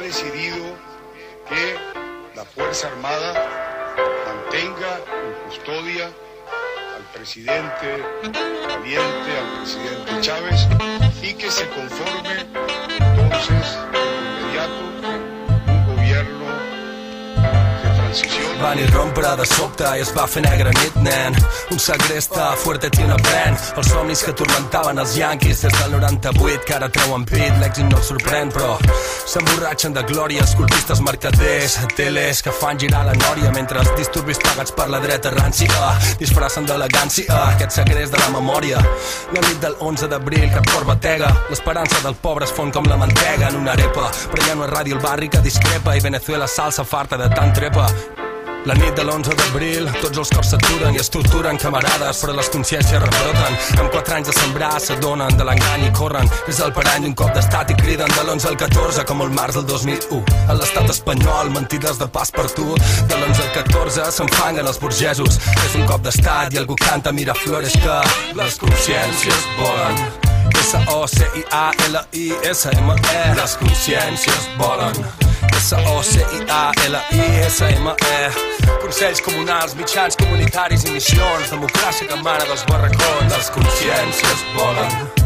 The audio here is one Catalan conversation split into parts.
decidido que la Fuerza Armada mantenga en custodia al presidente Valiente, al presidente Chávez, y que se conforme entonces Van irrompre de sobte i es va fer negra nit, nen. Un segresta, fuerte tiene pen. Els somnis que tormentaven els yanquis des del 98, que ara treuen pit. L'èxit no els sorprèn, però s'emborratxen de glòria els colpistes mercaders, teles que fan girar la nòria mentre els disturbis pagats per la dreta rància disfracen d'elegància aquest segrest de la memòria. La nit del 11 d'abril, cap cor batega. L'esperança del pobre es fon com la mantega en una arepa. Però hi ha una ràdio al barri que discrepa i Venezuela salsa farta de tant trepa. La nit de l'11 d'abril, tots els cors s'aturen i es torturen camarades, però les consciències rebroten. Amb quatre anys de sembrar s'adonen de l'engany i corren. És el parany d'un cop d'estat i criden de l'11 al 14, com el març del 2001. A l'estat espanyol, mentides de pas per tu. De l'11 al 14 s'enfanguen els burgesos. És un cop d'estat i algú canta Miraflores que les consciències volen. S-O-C-I-A-L-I-S-M-E Les consciències volen S-O-C-I-A-L-I-S-M-E Consells comunals, mitjans comunitaris i missions. Democràcia que mana dels barracons. Les consciències volen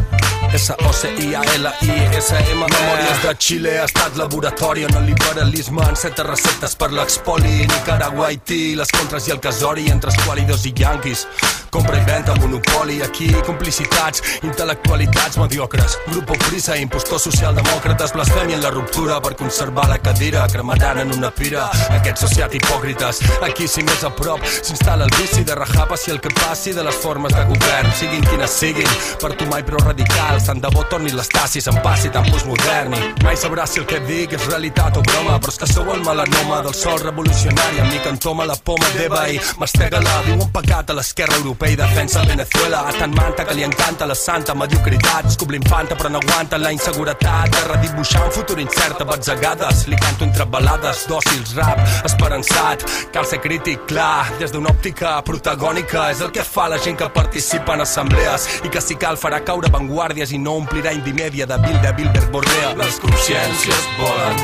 S-O-C-I-A-L-I-S-M Memòries de Xile, estat laboratori on el liberalisme enceta receptes per l'expoli Nicaragua, Haití, les contres i el casori entre esqualidos i yanquis. Compra i venda, monopoli, aquí complicitats, intel·lectualitats mediocres, grupo prisa, impostors socialdemòcrates, blasfèmia en la ruptura per conservar la cadira, cremaran en una pira aquests sociat hipòcrites, aquí si més a prop s'instal·la el vici de rajar passi el que passi de les formes de govern, siguin quines siguin, per tu mai prou radicals, tant de bo torni l'estasi, se'n passi tan postmodern i mai sabràs si el que dic és realitat o broma, però és que sou el melanoma del sol revolucionari, amb mi que entoma la poma d'Eva i mastega-la, diu un pecat a l'esquerra europea i defensa Venezuela. A tant manta que li encanta la santa mediocritat escup l'infanta però no aguanta la inseguretat. De redibuixar un futur incert a batzegades li canto entre balades, dòcils, rap esperançat, cal ser crític clar, des d'una òptica protagònica. És el que fa la gent que participa en assemblees i que si cal farà caure vanguardies i no omplirà indimèdia de vil de Bilbert Borrea. Les consciències volen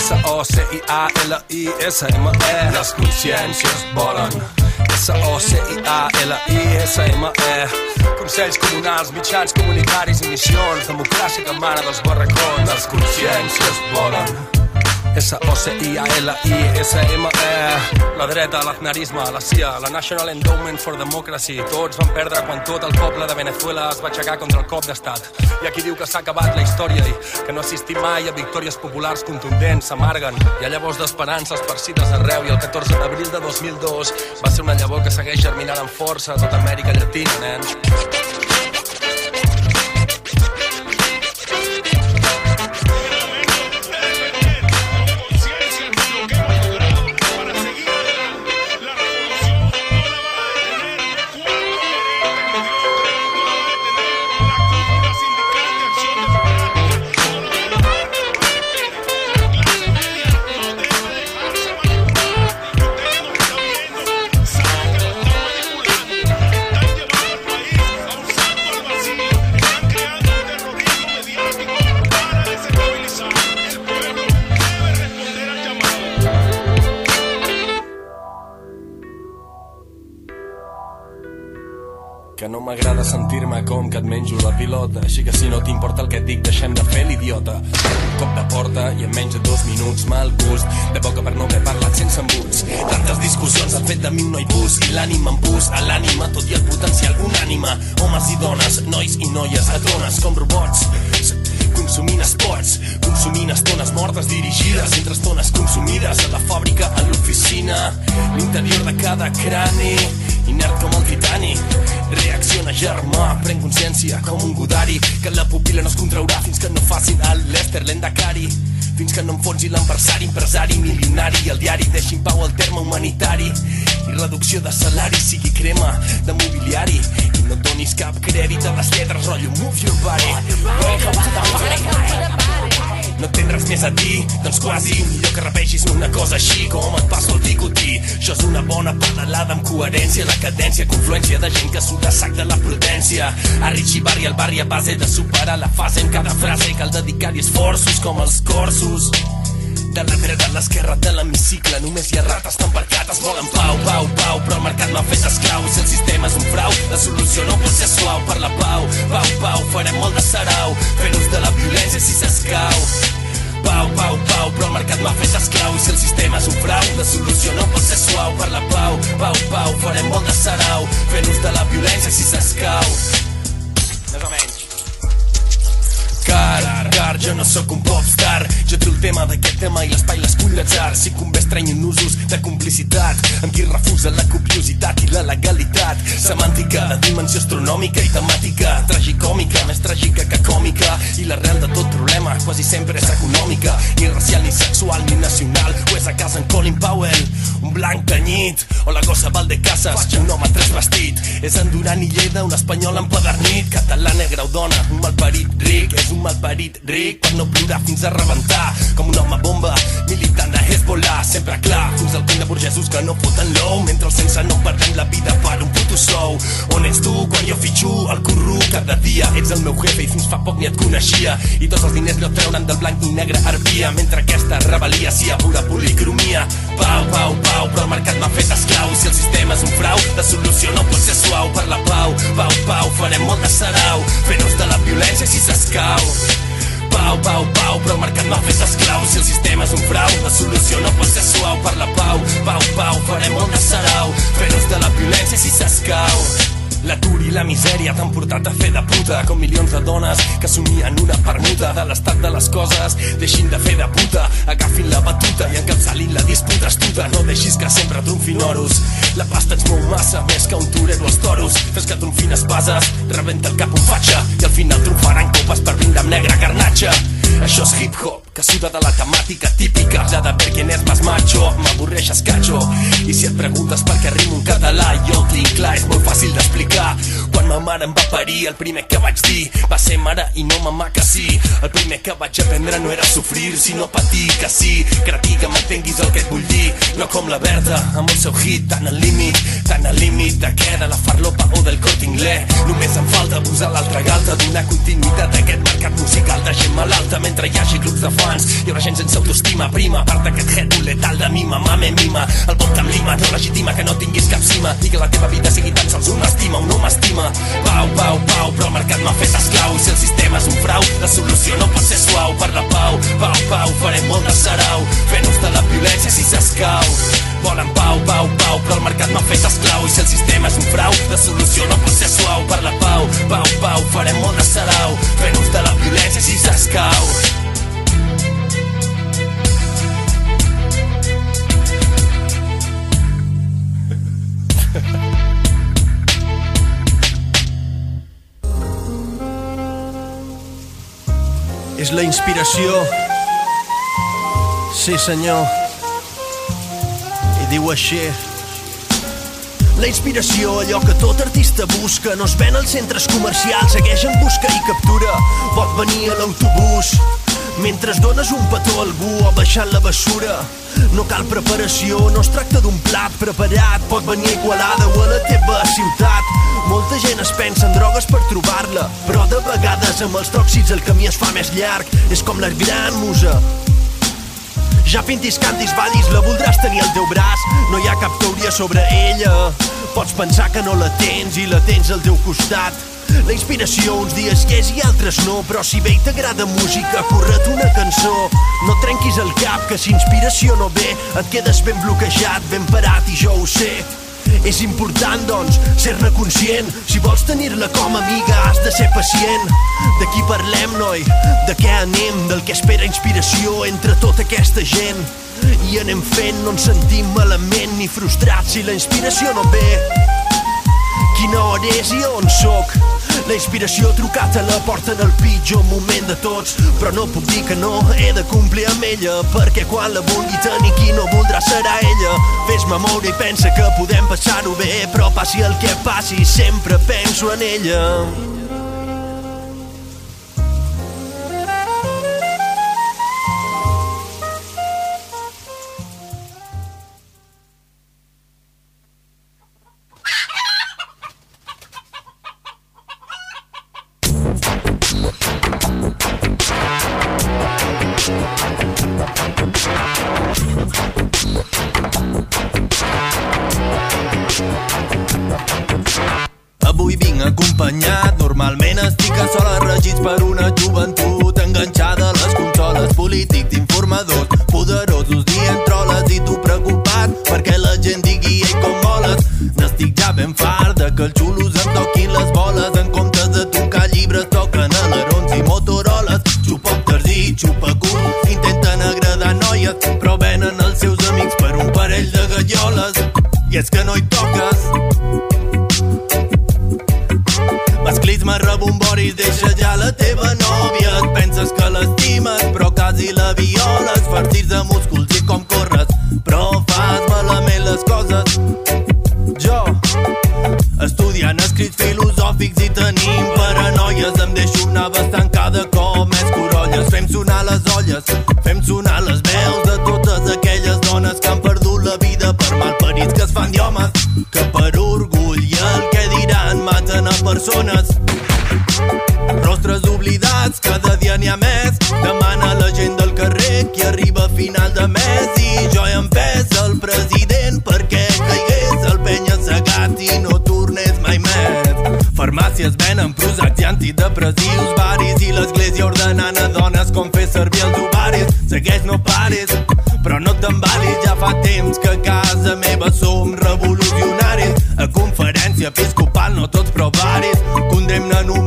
S-O-C-I-A-L-I-S-M-E Les consciències volen S-O-C-I-A-L-I-S-M-E Consells comunals, mitjans comunitaris i missions Democràcia que mana dels barracons. Les consciències volen S-O-C-I-A-L-I-S-M-E La dreta, l'aznarisme, la CIA, la National Endowment for Democracy. Tots van perdre quan tot el poble de Venezuela es va aixecar contra el cop d'estat. Hi ha qui diu que s'ha acabat la història i que no assistim mai a victòries populars contundents s'amarguen. Hi ha llavors d'esperances persides arreu i el 14 d'abril de 2002 va ser una llavor que segueix germinant amb força a tota Amèrica Llatina, nens que no m'agrada sentir-me com que et menjo la pilota. Així que si no t'importa el que et dic deixem de fer l'idiota. Cop de porta i en menys de dos minuts mal gust. De boca per no haver parlat sense embuts. Tantes discussions han fet de mi un noi bus. I l'ànima en bus a l'ànima tot i el potencial unànima homes i dones, nois i noies adones com robots. Consumint esports, consumint estones mortes dirigides. Entre estones consumides a la fàbrica, a l'oficina, l'interior de cada crani, inert com el Titanic. Reacciona germà, pren consciència com un godari, que la pupila no es contraurà fins que no facin el Lester l'Endacari. Fins que no enfonsi l'empresari, empresari, milionari el diari deixi en pau el terme humanitari i reducció de salari sigui crema de mobiliari i no donis cap crèdit a les lletres rotllo move your body welcome to the party no tens res més a dir? Doncs quasi millor que repeixis una cosa així com et passo el bigotí això és una bona pedalada amb coherència la cadència, confluència de gent que surt de sac de la prudència. A Richie Barri al barri a base de superar la fase en cada frase cal dedicar-hi esforços com els corsos. De la dreta a l'esquerra de l'hemicicle Només hi ha rates tan percates Volen pau, pau, pau Però el mercat m'ha fet esclau. Si el sistema és un frau La solució no pot ser suau Per la pau, pau, pau Farem molt de sarau Fent ús de la violència si s'escau Pau, pau, pau, però el mercat m'ha fet esclau i si el sistema és un frau, la solució no pot ser suau per la pau, pau, pau, farem molt de sarau fent ús de la violència si s'escau. Més o menys. Car, car, jo no sóc un popstar. Jo trio el tema d'aquest tema i l'espai l'escull l'atzar Si convé estrenyen usos de complicitat amb qui refusa la copiositat i la legalitat. Semàntica de dimensió astronòmica i temàtica Tragicòmica, més tràgica que còmica. I l'arrel de tot problema quasi sempre és econòmica. Ni racial, ni sexual, ni nacional Ho és a casa en Colin Powell. Un blanc tenyit o la gossa Valdecasas Un home vestit. És en Duran i Lleida, un espanyol empedernit Català, negre o dona, un malparit ric. És un malparit ric per no plorar fins a rebentar. Com un home bomba, militant de Hezbollah. Sempre clar, fins al punt de burgesos que no foten l'ou. Mentre el sense no perdem la vida per un puto sou. On ets tu quan jo fitxo el curru? Cada dia Ets el meu jefe i fins fa poc ni et coneixia. I tots els diners no treuran del blanc i negre arbia Mentre aquesta rebel·lia sia pura policromia. Pau, pau, pau, però el mercat m'ha fet esclau Si el sistema és un frau, la solució no pot ser suau. Per la pau, pau, pau, farem molt de sarau. Fent ús de la violència si s'escau. Pau, pau, pau, però el mercat m'ha fet esclau. Si el sistema és un frau, la solució no pot ser suau. Per la pau, pau, pau, farem molt de sarau. Fent ús de la violència si s'escau L'atur i la misèria t'han portat a fer de puta com milions de dones que somien una permuta de l'estat de les coses. Deixin de fer de puta, agafin la batuta i encapçalin la disputa astuta. No deixis que sempre trumfin oros. La pasta ens mou massa, més que un torero als toros. Fes que trumfin espases, rebenta el cap un fatxa i al final trumfaran copes per brindar amb negre garnatxa. Això és hip-hop, que suda de la temàtica típica La de quién és más macho, m'avorreix escacho I si et preguntes per què rimo en català Jo ho tinc clar, és molt fàcil d'explicar. Quan ma mare em va parir, el primer que vaig dir Va ser mare i no mamà que sí. El primer que vaig aprendre no era sofrir, sinó patir que sí. Cretí que m'entenguis el que et vull dir No com la Berta, amb el seu hit tan al límit Tan al límit de què? De la farlopa o del cort inglès Només em falta posar l'altra galta Donar continuïtat a aquest mercat musical. De gent malalta mentre hi hagi grups de fans Hi haurà gent sense autoestima prima. Part d'aquest head letal de mima mame mima. El vodka amb lima no legitima que no tinguis cap cima. I que la teva vida sigui tan sols una estima o no m'estima. Pau, pau, pau però el mercat m'ha fet esclau. I si el sistema és un frau la solució no pot ser suau. Per la pau, pau, pau farem molt inspiració. Sí, senyor. I diu així. La inspiració, allò que tot artista busca, no es ven als centres comercials, segueix en busca i captura. Pot venir a l'autobús, mentre dones un petó a algú o baixant la bessura. No cal preparació, no es tracta d'un plat preparat, pot venir a Igualada o a la teva ciutat. Molta gent es pensa en drogues per trobar-la, però de vegades amb els tòxics el camí es fa més llarg. És com la gran musa, ja pintis, cantis, ballis, la voldràs tenir al teu braç. No hi ha cap teoria sobre ella. Pots pensar que no la tens i la tens al teu costat. La inspiració uns dies hi és i altres no, però si bé t'agrada música, corre't una cançó. No trenquis el cap, que si inspiració no ve, et quedes ben bloquejat, ben parat i jo ho sé. És important, doncs, ser-ne conscient. Si vols tenir-la com amiga, has de ser pacient. De qui parlem, noi? De què anem? Del que espera inspiració entre tota aquesta gent. I anem fent, no ens sentim malament ni frustrats si la inspiració no ve. Quina hora és i on sóc? La inspiració ha trucat a la porta en el pitjor moment de tots. Però no puc dir que no, he de complir amb ella Perquè quan la vulgui tenir qui no voldrà serà ella. Fes-me i pensa que podem passar-ho bé Però passi el que passi, sempre penso en ella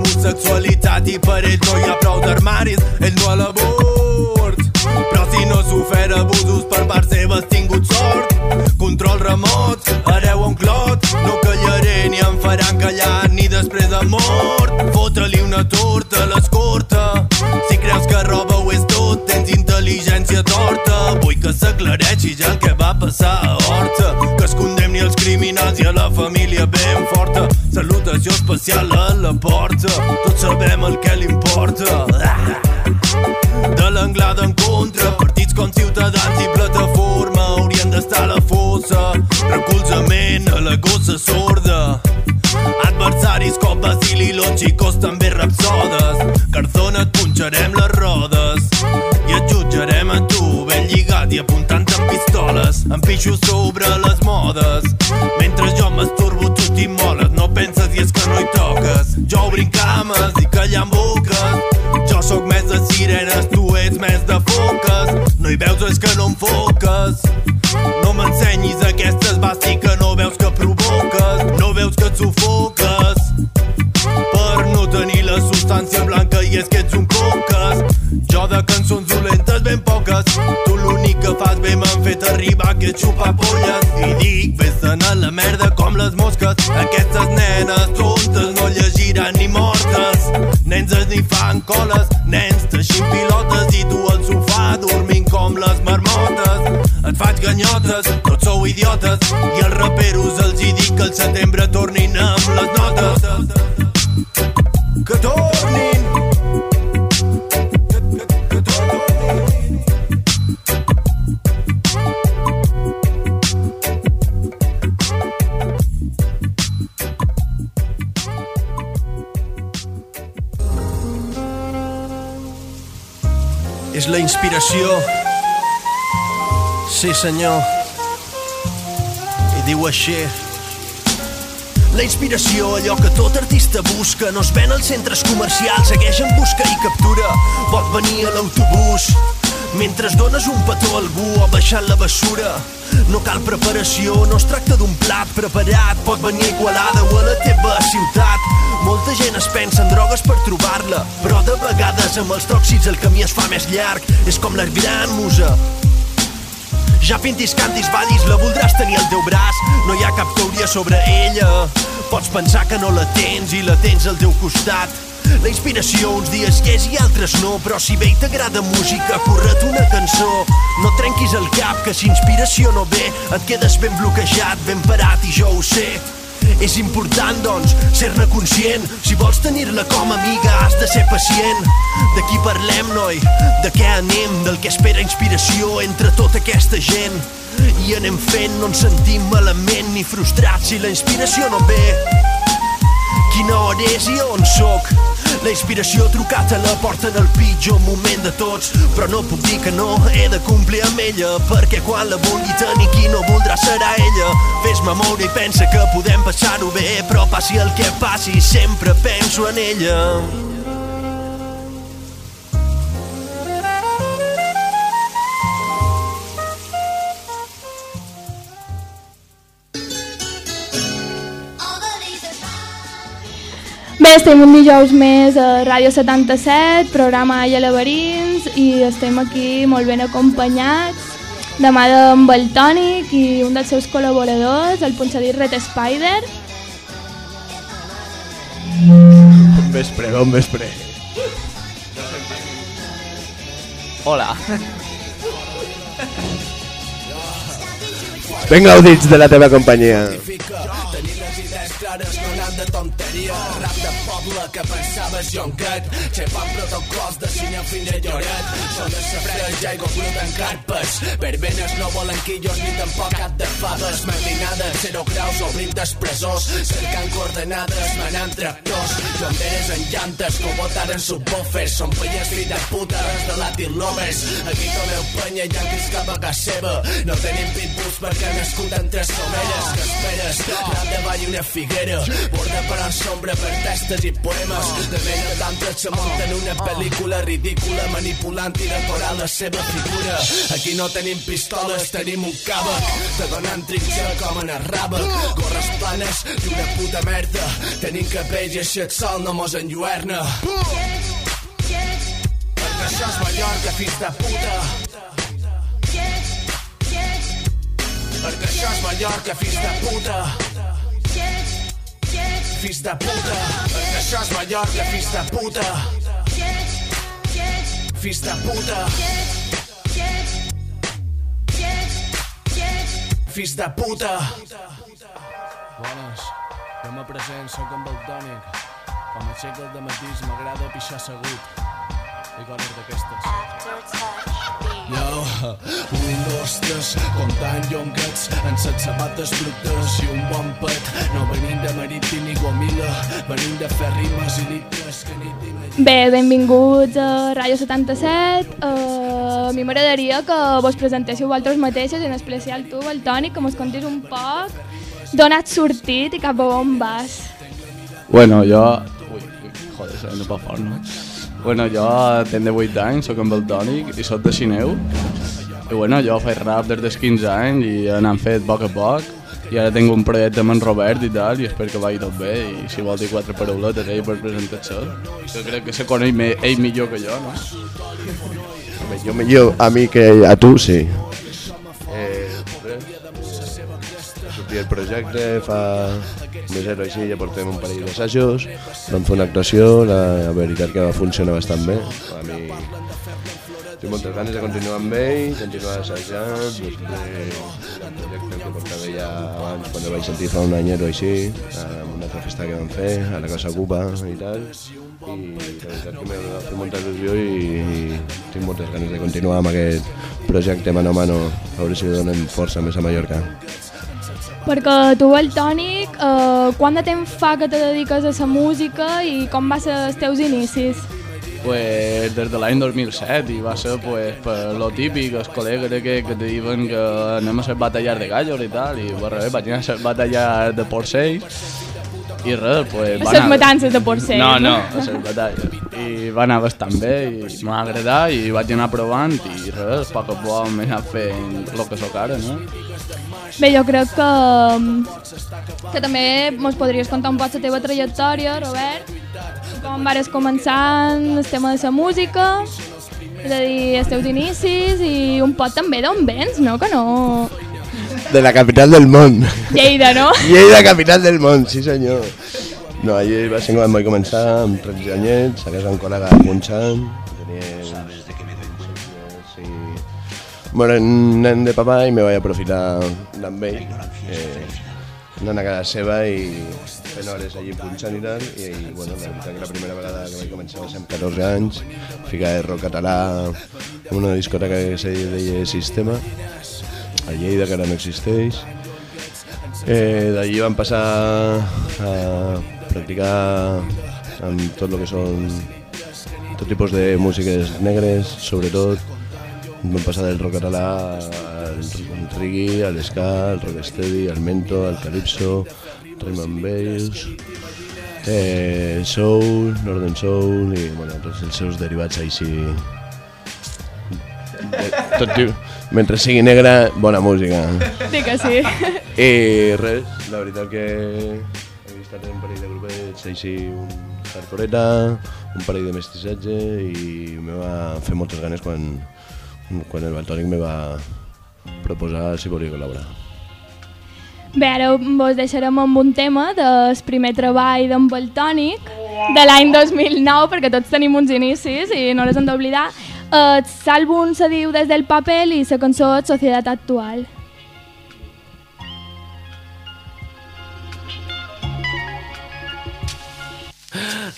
Homosexualitat i per ells no hi ha prou d'armaris. Ells no a l'abort Però si no s'ofer abusos per part seva has tingut sort. Control remot, hereu un clot. No callaré ni em faran callar ni després de mort. Fota-li una torta a l'escorta. Si creus que roba ho és tot, tens intel·ligència torta. Vull que s'aclareixi ja el que va passar a Horta. Que es condemni els criminals i a la família ben forta. Salutació especial a la porta. Tots sabem el que li importa. De l'anglada en contra. Partits com Ciutadans i Plataforma Haurien d'estar a la fossa. Recolzament a la gossa sorda Adversaris com Basili i los xicos també rapsodes Carzona et punxarem les rodes I et jutjarem a tu ben lligat i apuntant amb pistoles. Em pixo sobre les modes. Mentre jo masturbo tu t'immoles No penses i és que no hi toques. Jo obrinc cames i callant boques. Jo sóc més de sirenes, tu ets més de foques. No hi veus és que no enfoques No m'ensenyis aquesta esbàstica No veus que et sufoques Per no tenir la substància blanca I és que ets un coques Jo de cançons dolentes ben poques Tu l'únic que fas bé m'han fet arribar que ets xupapolles I dic, vés-te'n a la merda com les mosques Aquestes nenes tontes no llegiran ni mortes Nens es ni fan coles, nens teixint pilotes I tu al sofà dormint com les marmotes Et faig ganyotes, tots sou idiotes. I als raperos els hi dic que al setembre tornin amb les notes. Que tornin. Que tornin. És la inspiració. Sí, senyor. I diu així. La inspiració, allò que tot artista busca, no es ven als centres comercials, segueix en busca i captura. Pot venir a l'autobús, mentre dones un petó a algú o baixant la bessura. No cal preparació, no es tracta d'un plat preparat, pot venir a Igualada o a la teva ciutat. Molta gent es pensa en drogues per trobar-la, però de vegades amb els tòxics el camí es fa més llarg. És com la gran musa, ja pintis, cantis, ballis, la voldràs tenir al teu braç. No hi ha cap teoria sobre ella. Pots pensar que no la tens i la tens al teu costat. La inspiració uns dies hi és i altres no, però si bé t'agrada música, corre't una cançó. No trenquis el cap, que si inspiració no ve, et quedes ben bloquejat, ben parat i jo ho sé. És important, doncs, ser-ne conscient. Si vols tenir-la com amiga, has de ser pacient. De qui parlem, noi? De què anem? Del que espera inspiració entre tota aquesta gent. I anem fent, no ens sentim malament ni frustrats si la inspiració no ve. Quina hora és i on sóc? La inspiració ha trucat a la porta en el pitjor moment de tots, però no puc dir que no he de complir amb ella, perquè quan la vulgui tenir qui no voldrà serà ella. Fes-me moure i pensa que podem passar-ho bé, però passi el que passi, sempre penso en ella. Estem un dijous més a Ràdio 77, programa Alla Laberins, i estem aquí molt ben acompanyats de mà d'en el Tònic i un dels seus col·laboradors, el punxadís Red Spider. Bon vespre, bon vespre. Hola. Ben gaudits de la teva companyia. Tenir les idees clares no anant de tonteria Rap de poble que pensaves jonquet Xepant protocols de cine fina lloret. Són de sabreix, aigua brut en carpes. Verbenes no volen quillos ni tampoc cap de faves Marinades, zero graus, obrint despressors. Cercant coordenades, manant tractors. Jonderes en llantes, cobotaren subwoofers Són pelles filles putes de Latin lovers. Aquí tomeu penya i anquis cap a casa seva. No tenim pitbulls perquè nascut entre somelles Que esperes, ball i una figuera. Borda per en sombra per testes i poemes De mena d'altres se munten una pel·lícula ridícula Manipulant i decorant la seva figura. Aquí no tenim pistoles, tenim un càbec Te donen trinxa com en el ràbec Gorres planes i una puta merda Tenim cabells i així el sol no mos enlluerna. Perquè això és Mallorca, fills de puta. Perquè això és Mallorca, fills de puta Fills de puta això és Mallorca, fills de puta Fills de puta Fills de puta Bones, jo me present, sóc amb el tònic. Quan m'aixeco de matís m'agrada pixar assegut. I coses d'aquestes. Yo, un, dos, tres, comptant llonguets en set sabates brutes i un bon pet. No venim de Marítim ni Guamila, venim de fer rimes i litres que ni tinc Bé, benvinguts a Ràdio 77. Uh, a mi m'agradaria que vos presentéssiu vosaltres mateixos, en especial tu, el Toni, que mos contis un poc d'on has sortit i cap a on vas. Bueno, jo... Ui, ui, joder, se no pot fort, no? Bueno, jo tenc de 8 anys, sóc amb el Tònic i sóc de Sineu. I bueno, jo faig rap des dels 15 anys i n'han fet poc a poc. I ara tinc un projecte amb en Robert i tal, i espero que vagi tot bé. I si vol dir quatre parauletes ell per presentar-se, jo crec que se coneix ell millor que jo, no? Jo millor a mi que a tu, sí. Sortir el projecte fa mes o així, ja portem un parell d'assajos, vam fer una actuació, la veritat que va funcionar bastant bé. A mi tinc moltes ganes de continuar amb ell, continuar assajant, després el projecte que portava ja abans, quan el vaig sentir fa un any o així, amb una altra festa que vam fer, a la Casa Cuba i tal, i la veritat que m'ha fet molta il·lusió i, i tinc moltes ganes de continuar amb aquest projecte mano a mano, a veure si donem força més a Mallorca. Perquè tu, el Tònic, uh, quant de temps fa que te dediques a la música i com va ser els teus inicis? Pues des de l'any 2007 i va ser pues, per lo típic, els col·legues que, que te diuen que anem a ser batallar de gallos i tal, i per res, vaig anar a ser batallar de porcells i res, pues, A les matances de porcells. No, no, a les batalles. I va anar bastant bé i m'ha agradat i vaig anar provant i res, a poc a poc m'he anat fent el que sóc ara, no? Bé, jo crec que, que també mos podries contar un poc la teva trajectòria, Robert. Com vares començar en el tema de la música, és a dir, els teus inicis i un poc també d'on vens, no? Que no... De la capital del món. Lleida, no? Lleida, capital del món, sí senyor. No, allí va ser quan vaig començar amb 13 anyets, a casa d'un col·lega punxant, tenia sí. Bueno, nen de papà i me vaig aprofitar amb ell, eh, anant a casa seva i fent hores allí punxant i tal, i, i bueno, la veritat que la primera vegada que vaig començar va ser amb 14 anys, ficar rock català en una discoteca que se deia Sistema, a Lleida, que ara no existeix, Eh, D'allí vam passar a practicar amb tot el que són tot tipus de músiques negres, sobretot. Vam passar del rock català al reggae, al ska, al rocksteady, al mento, al calypso, rhythm and bass, eh, soul, northern soul i bueno, tots els seus derivats així. De, tot, diu- mentre sigui negra, bona música. Sí que sí. I res, la veritat que he vist un parell de grupets així, un hardcoreta, un parell de mestissatge i me va fer moltes ganes quan, quan el Baltònic me va proposar si volia col·laborar. Bé, ara vos deixarem amb un tema del primer treball d'en Baltònic de l'any 2009, perquè tots tenim uns inicis i no les hem d'oblidar. L'àlbum se diu Des del papel i la cançó Societat Actual.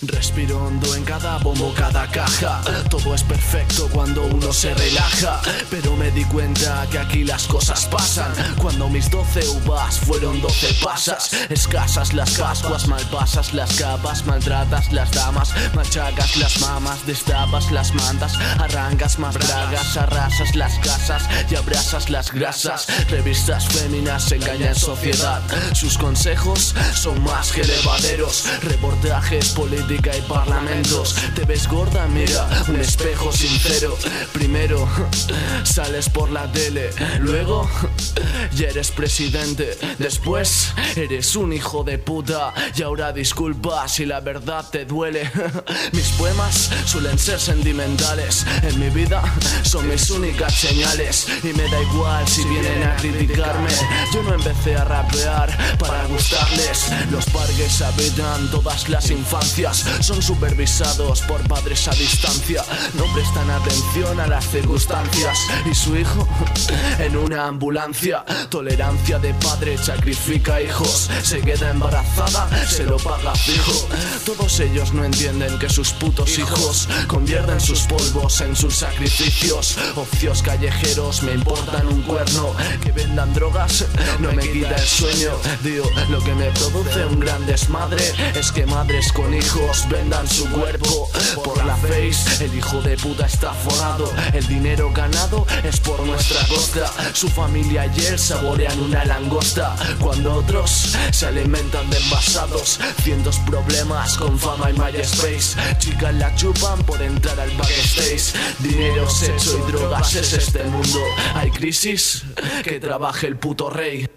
Respiro hondo en cada bombo, cada caja. Todo es perfecto cuando uno se relaja. Pero me di cuenta que aquí las cosas pasan. Cuando mis 12 uvas fueron 12 pasas. Escasas las pascuas, malpasas las capas, maltratas las damas, machacas las mamas, destapas las mantas, arrancas más bragas, arrasas las casas y abrazas las grasas. Revistas féminas engañan sociedad. Sus consejos son más que levaderos. Reportajes, política y parlamentos. Te ves gorda, mira, un espejo sincero. Primero sales por la tele, luego ya eres presidente. Después eres un hijo de puta. Y ahora disculpa si la verdad te duele. Mis poemas suelen ser sentimentales. En mi vida son mis únicas señales. Y me da igual si vienen a criticarme. Yo no empecé a rapear para gustarles. Los parques habitan todas las infancias. Son supervisados por padres a distancia. No prestan atención a las circunstancias. Y su hijo en una ambulancia. Tolerancia de padre sacrifica hijos. Se queda embarazada, se lo paga fijo. Todos ellos no entienden que sus putos hijos convierten sus polvos en sus sacrificios. Ocios callejeros me importan un cuerno. Que vendan drogas no me quita el sueño. Digo, lo que me produce un gran desmadre es que madres con hijos vendan su cuerpo por la face. El hijo de puta está forrado. El dinero ganado es por nuestra costa. Su familia y él saborean una langosta. Cuando otros se alimentan de envasados. Cientos problemas con fama y MySpace. Chicas la chupan por entrar al backstage. Dinero, sexo y drogas es este mundo. Hay crisis, que trabaje el puto rey.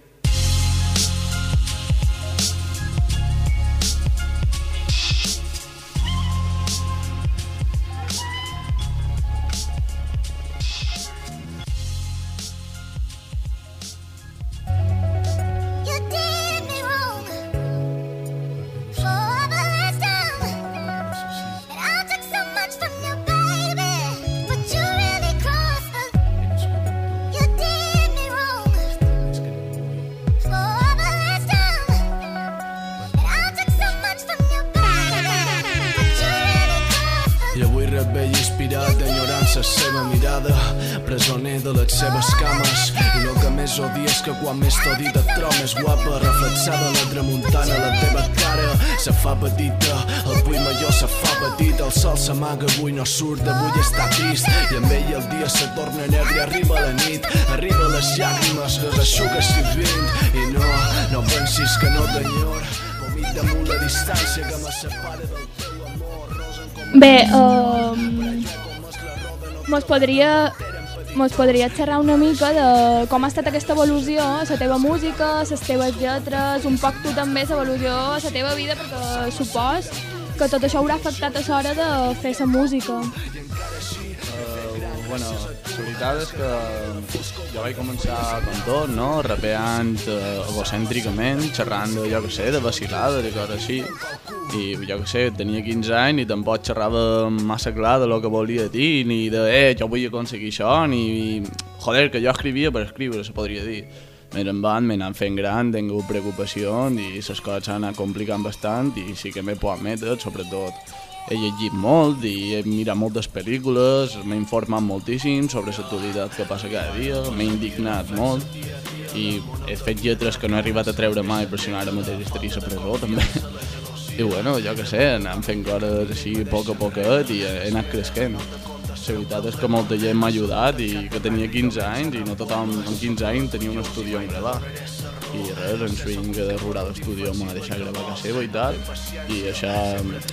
Avui rebé inspirat d'enyorança seva mirada presoner de les seves cames. I el que més odia és que quan més t'ho dit et trobo més guapa reflexada la tramuntana la teva cara se fa petita el buit major se fa petit el sol s'amaga avui no surt avui està trist. I amb ell el dia se torna negre arriba la nit arriba les llàgrimes les aixugues si vint i no, no pensis que no t'enyor vomit damunt la distància que me separa del Bé, um, mos podria mos podria xerrar una mica de com ha estat aquesta evolució, la teva música, les teves lletres, un poc tu també, l'evolució la teva vida, perquè supos que tot això haurà afectat a l'hora de fer la música. Bueno, la veritat és que jo vaig començar com tot, no? Rapeant uh, egocèntricament, xerrant de, jo què sé, de vacilada, de coses així. I jo què sé, tenia 15 anys i tampoc xerrava massa clar de lo que volia dir, ni de, eh, jo vull aconseguir això, ni... Joder, que jo escrivia per escriure, se podria dir. Més en van, m'he fent gran, tinc preocupacions i les coses s'han anat complicant bastant i sí que m'he puc admetre, sobretot he llegit molt i he mirat moltes pel·lícules, m'he informat moltíssim sobre l'actualitat que passa cada dia, m'he indignat molt i he fet lletres que no he arribat a treure mai per si no ara mateix estaria a presó també. I bueno, jo que sé, anàvem fent coses així a poc a poquet i he anat creixent. La veritat és que molta gent m'ha ajudat i que tenia 15 anys i no tothom amb 15 anys tenia un estudi on gravar. I res, en Swing de Rural Studio m'ha deixat gravar casa seva i tal. I això,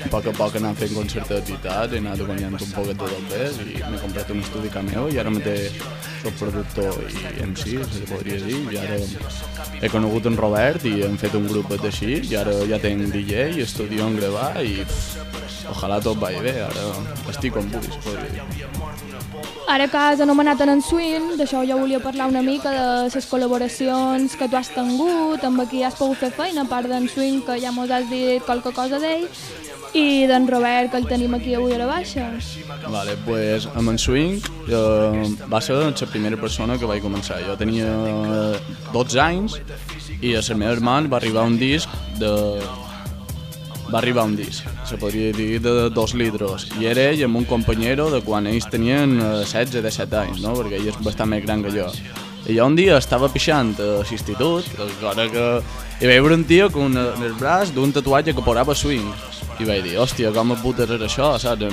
a poc a poc anant fent concerts d'entitat, he anat guanyant un poquet de dobbers i m'he comprat un estudi cameo i ara mateix soc productor i en si, se podria dir. I ara he conegut en Robert i hem fet un grup així i ara ja tenc DJ i estudio on gravar i ojalà tot vagi bé, ara estic on se podria dir. Ara que has anomenat en Swing, d'això jo volia parlar una mica de les col·laboracions que tu has tingut, amb qui has pogut fer feina, a part d'en Swing, que ja mos has dit qualque cosa d'ell, i d'en Robert, que el tenim aquí avui a la baixa. Vale, pues amb en Swing eh, va ser la primera persona que vaig començar. Jo tenia 12 anys i a la meva germana va arribar un disc de... va arribar un disc, se podria dir de dos litres, i era ell amb un companyero de quan ells tenien eh, 16 17 anys, no? perquè ell és bastant més gran que jo. I jo un dia estava pixant a l'institut, cosa que hi vaig veure un tio con en el braç d'un tatuatge que posava swing. I vaig dir, hòstia, com a puta és això, saps?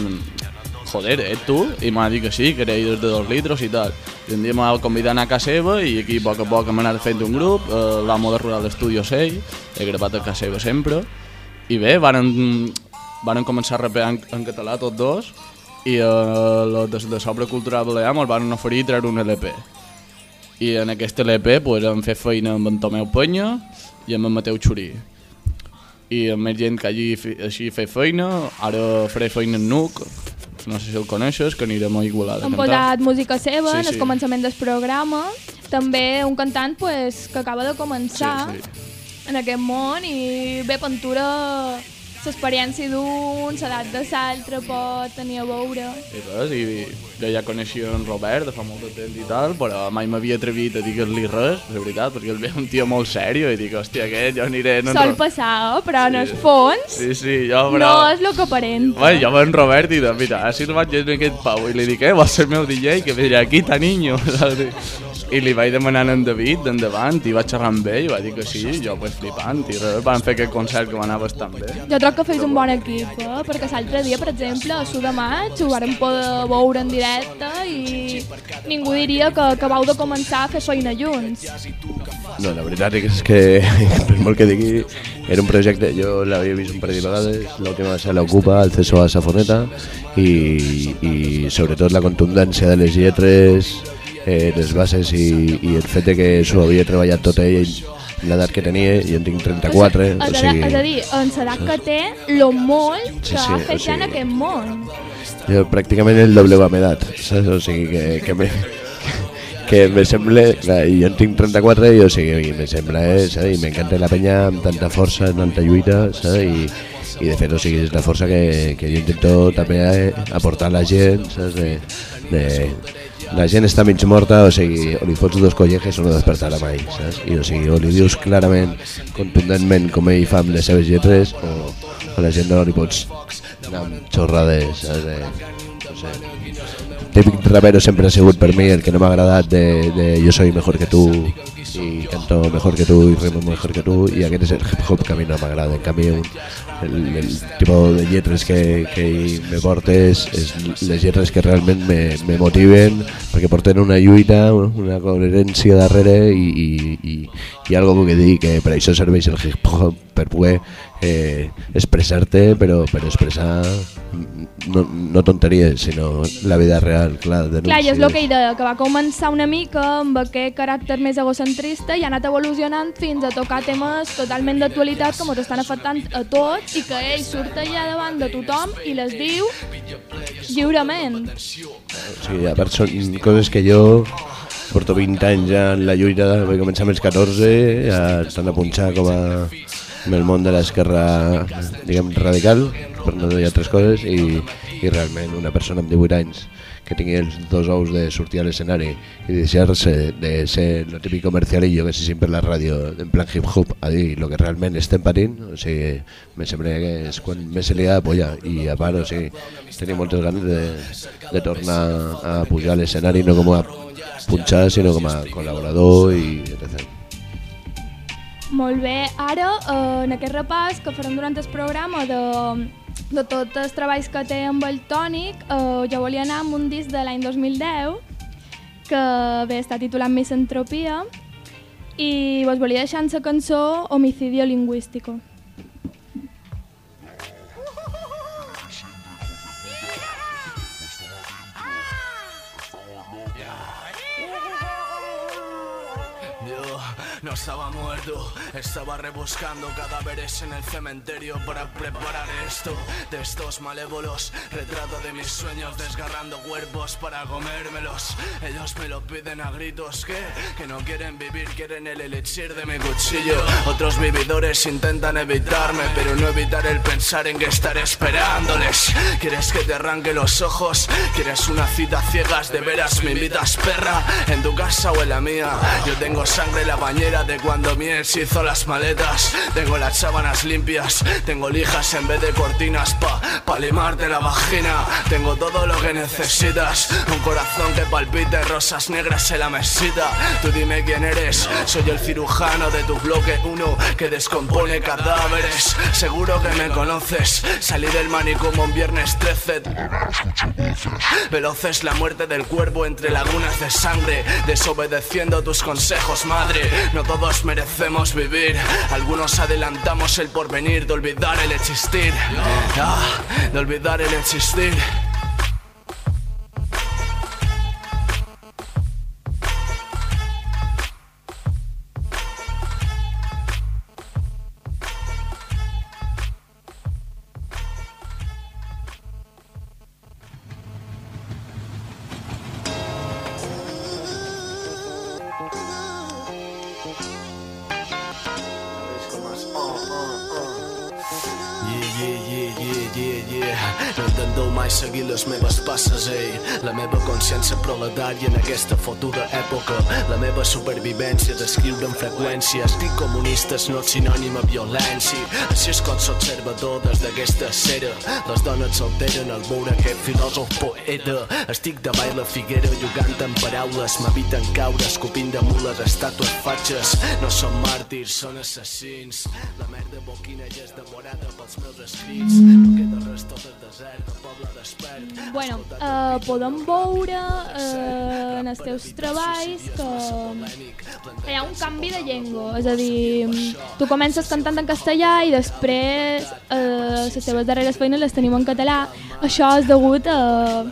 Joder, eh, tu? I m'ha dit que sí, que era de dos litres i tal. I un dia m'ha convidat a anar a casa seva i aquí a poc a poc hem anat fent un grup, eh, l'amo de Rural Studios ell, he gravat a casa seva sempre. I bé, varen, varen començar a rapear en, en català tots dos i eh, los de, de Sobre Cultural Balear ens van oferir treure un LP. I en aquest LP pues, hem fet feina amb en Tomeu Penya i amb en Mateu Xurí. I amb més gent que hagi fi- així fet feina, ara faré feina en Nuc, no sé si el coneixes, que anirem a Igualada cantar. posat música seva Sí, en el sí. començament del programa. També un cantant pues, que acaba de començar Sí, sí. En aquest món i bé, Ventura, l'experiència d'un, l'edat de l'altre pot tenir a veure. I res, i jo ja coneixia en Robert de fa molt de temps i tal, però mai m'havia atrevit a dir-li res, la veritat, perquè el veia un tio molt sèrio i dic, hòstia, aquest, jo aniré... En Sol passar, eh? però en el Sí. fons Sí, sí, jo, però... no és el que aparenta. Bueno, jo amb en Robert i de, mira, si el vaig dir aquest pau i li dic, eh, vols ser el meu DJ? Que dirà, aquí ta niño? I li vaig demanar en David d'endavant i vaig xerrar amb ell i va dir que sí, jo pues flipant i res, van fer aquest concert que va anar bastant bé. Jo trobo que feis un bon equip, eh? perquè l'altre dia, per exemple, a Su de Maig ho vàrem poder veure en directe i ningú diria que, que vau de començar a fer feina junts. No, la veritat és que, per molt que digui, era un projecte, jo l'havia vist un parell de vegades, l'última va ser l'Ocupa, el CSO a Safoneta, i, i sobretot la contundència de les lletres, eh, les bases i, i el fet que s'ho havia treballat tot ell l'edat que tenia, jo en tinc 34, És, o a, sigui, és a dir, en l'edat que té, lo molt que Sí, sí, ha o fet en sigui- aquest món. jo pràcticament el doble de m'edat, saps? O sigui que, que me, que me sembla, clar, i jo en tinc 34 i o sigui, i me sembla, eh, saps? I m'encanta la penya amb tanta força, amb tanta lluita, saps? I, i de fet, o sigui, és la força que, que jo intento també eh, aportar a la gent, saps? De, de, la gent està mig morta, o sigui, o li fots dos collejes o no despertarà mai, saps? I o sigui, o li dius clarament, contundentment, com ell fa amb les seves lletres, o, o la gent no li pots anar amb xorrades, saps? De, no sé, típic rapero sempre ha sigut per mi el que no m'ha agradat de, de jo soy mejor que tu i canto mejor que tu i rimo mejor que tu i aquest és el hip hop que a mi no m'agrada en canvi un, el, el de lletres que, que me portes és les lletres que realment me, me motiven perquè porten una lluita una coherència darrere i, i, i, i algo que dir que per això serveix el hip hop per poder eh, expressar-te però per expressar no, no tonteries sinó la vida real clar, Clar, i és el que deia, que va començar una mica amb aquest caràcter més egocentrista i ha anat evolucionant fins a tocar temes totalment d'actualitat que ens estan afectant a tots i que ell surt allà davant de tothom i les diu lliurement. O sigui, a part són coses que jo porto 20 anys ja en la lluita, vaig començar amb els 14, ja estan a punxar com a en el món de l'esquerra diguem radical, per no dir altres coses, i, i realment una persona amb 18 anys que tingui els dos ous de sortir a l'escenari i deixar-se de ser lo típic comercialillo que se siempre en la ràdio en plan hip hop a dir el que realment estem patint o sigui, me sembla que és quan més se li ha polla i a part, o sigui, tenia moltes ganes de, de tornar a pujar a l'escenari no com a punxar sinó com a col·laborador i etc. Molt bé, ara eh, en aquest repàs que farem durant el programa de, de tots els treballs que té amb el Tònic, eh, jo volia anar amb un disc de l'any 2010 que bé està titulat Misantropia i vos volia deixar amb la cançó Homicidio Lingüístico. No estaba muerto, estaba rebuscando cadáveres en el cementerio para preparar esto. De estos malévolos, retrato de mis sueños desgarrando cuerpos para comérmelos. Ellos me lo piden a gritos, ¿qué? Que no quieren vivir, quieren el elixir de mi cuchillo. Otros vividores intentan evitarme, pero no evitar el pensar en que estaré esperándoles. ¿Quieres que te arranque los ojos? ¿Quieres una cita ciegas de veras? ¿Me invitas, perra? ¿En tu casa o en la mía? Yo tengo sangre en la bañera de cuando Mies hizo las maletas. Tengo las sábanas limpias, tengo lijas en vez de cortinas pa, pa limarte la vagina. Tengo todo lo que necesitas, un corazón que palpite, rosas negras en la mesita. Tú dime quién eres, soy el cirujano de tu bloque 1 que descompone cadáveres. Seguro que me conoces, salí del manicomio un viernes 13. Veloz es la muerte del cuervo entre lagunas de sangre, desobedeciendo tus consejos, madre. No todos merecemos vivir, algunos adelantamos el porvenir de olvidar el existir. Ah, de olvidar el existir. Consciència proletària en aquesta fotuda època. La meva supervivència és escriure en freqüència. Estic comunistes no és sinònim a violència. Així és com s'observador des d'aquesta cera. Les dones s'alteren al veure aquest filòsof poeta. Estic davall la figuera jugant amb paraules. M'eviten caure escopint damunt les estàtues fatxes. No són màrtirs, són assassins. La merda boquina ja és devorada pels meus escrits. No queda res tot el desert, el poble despert. Bueno, eh, podem veure eh, en els teus treballs que hi ha un canvi de llengua, és a dir, tu comences cantant en castellà i després eh, les teves darreres feines les tenim en català. Això és degut a,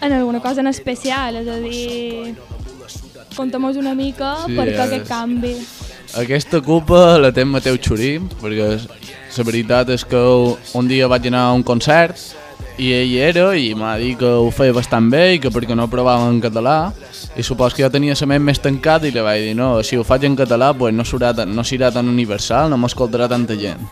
en alguna cosa en especial, és a dir, conta'm una mica Sí, per què aquest canvi. Aquesta culpa la té Mateu Xurim, perquè la veritat és que un dia vaig anar a un concert i ell era i m'ha dit que ho feia bastant bé i que perquè no provava en català i supos que jo tenia la ment més tancada i li vaig dir no, si ho faig en català pues no, serà tan, no serà tan universal, no m'escoltarà tanta gent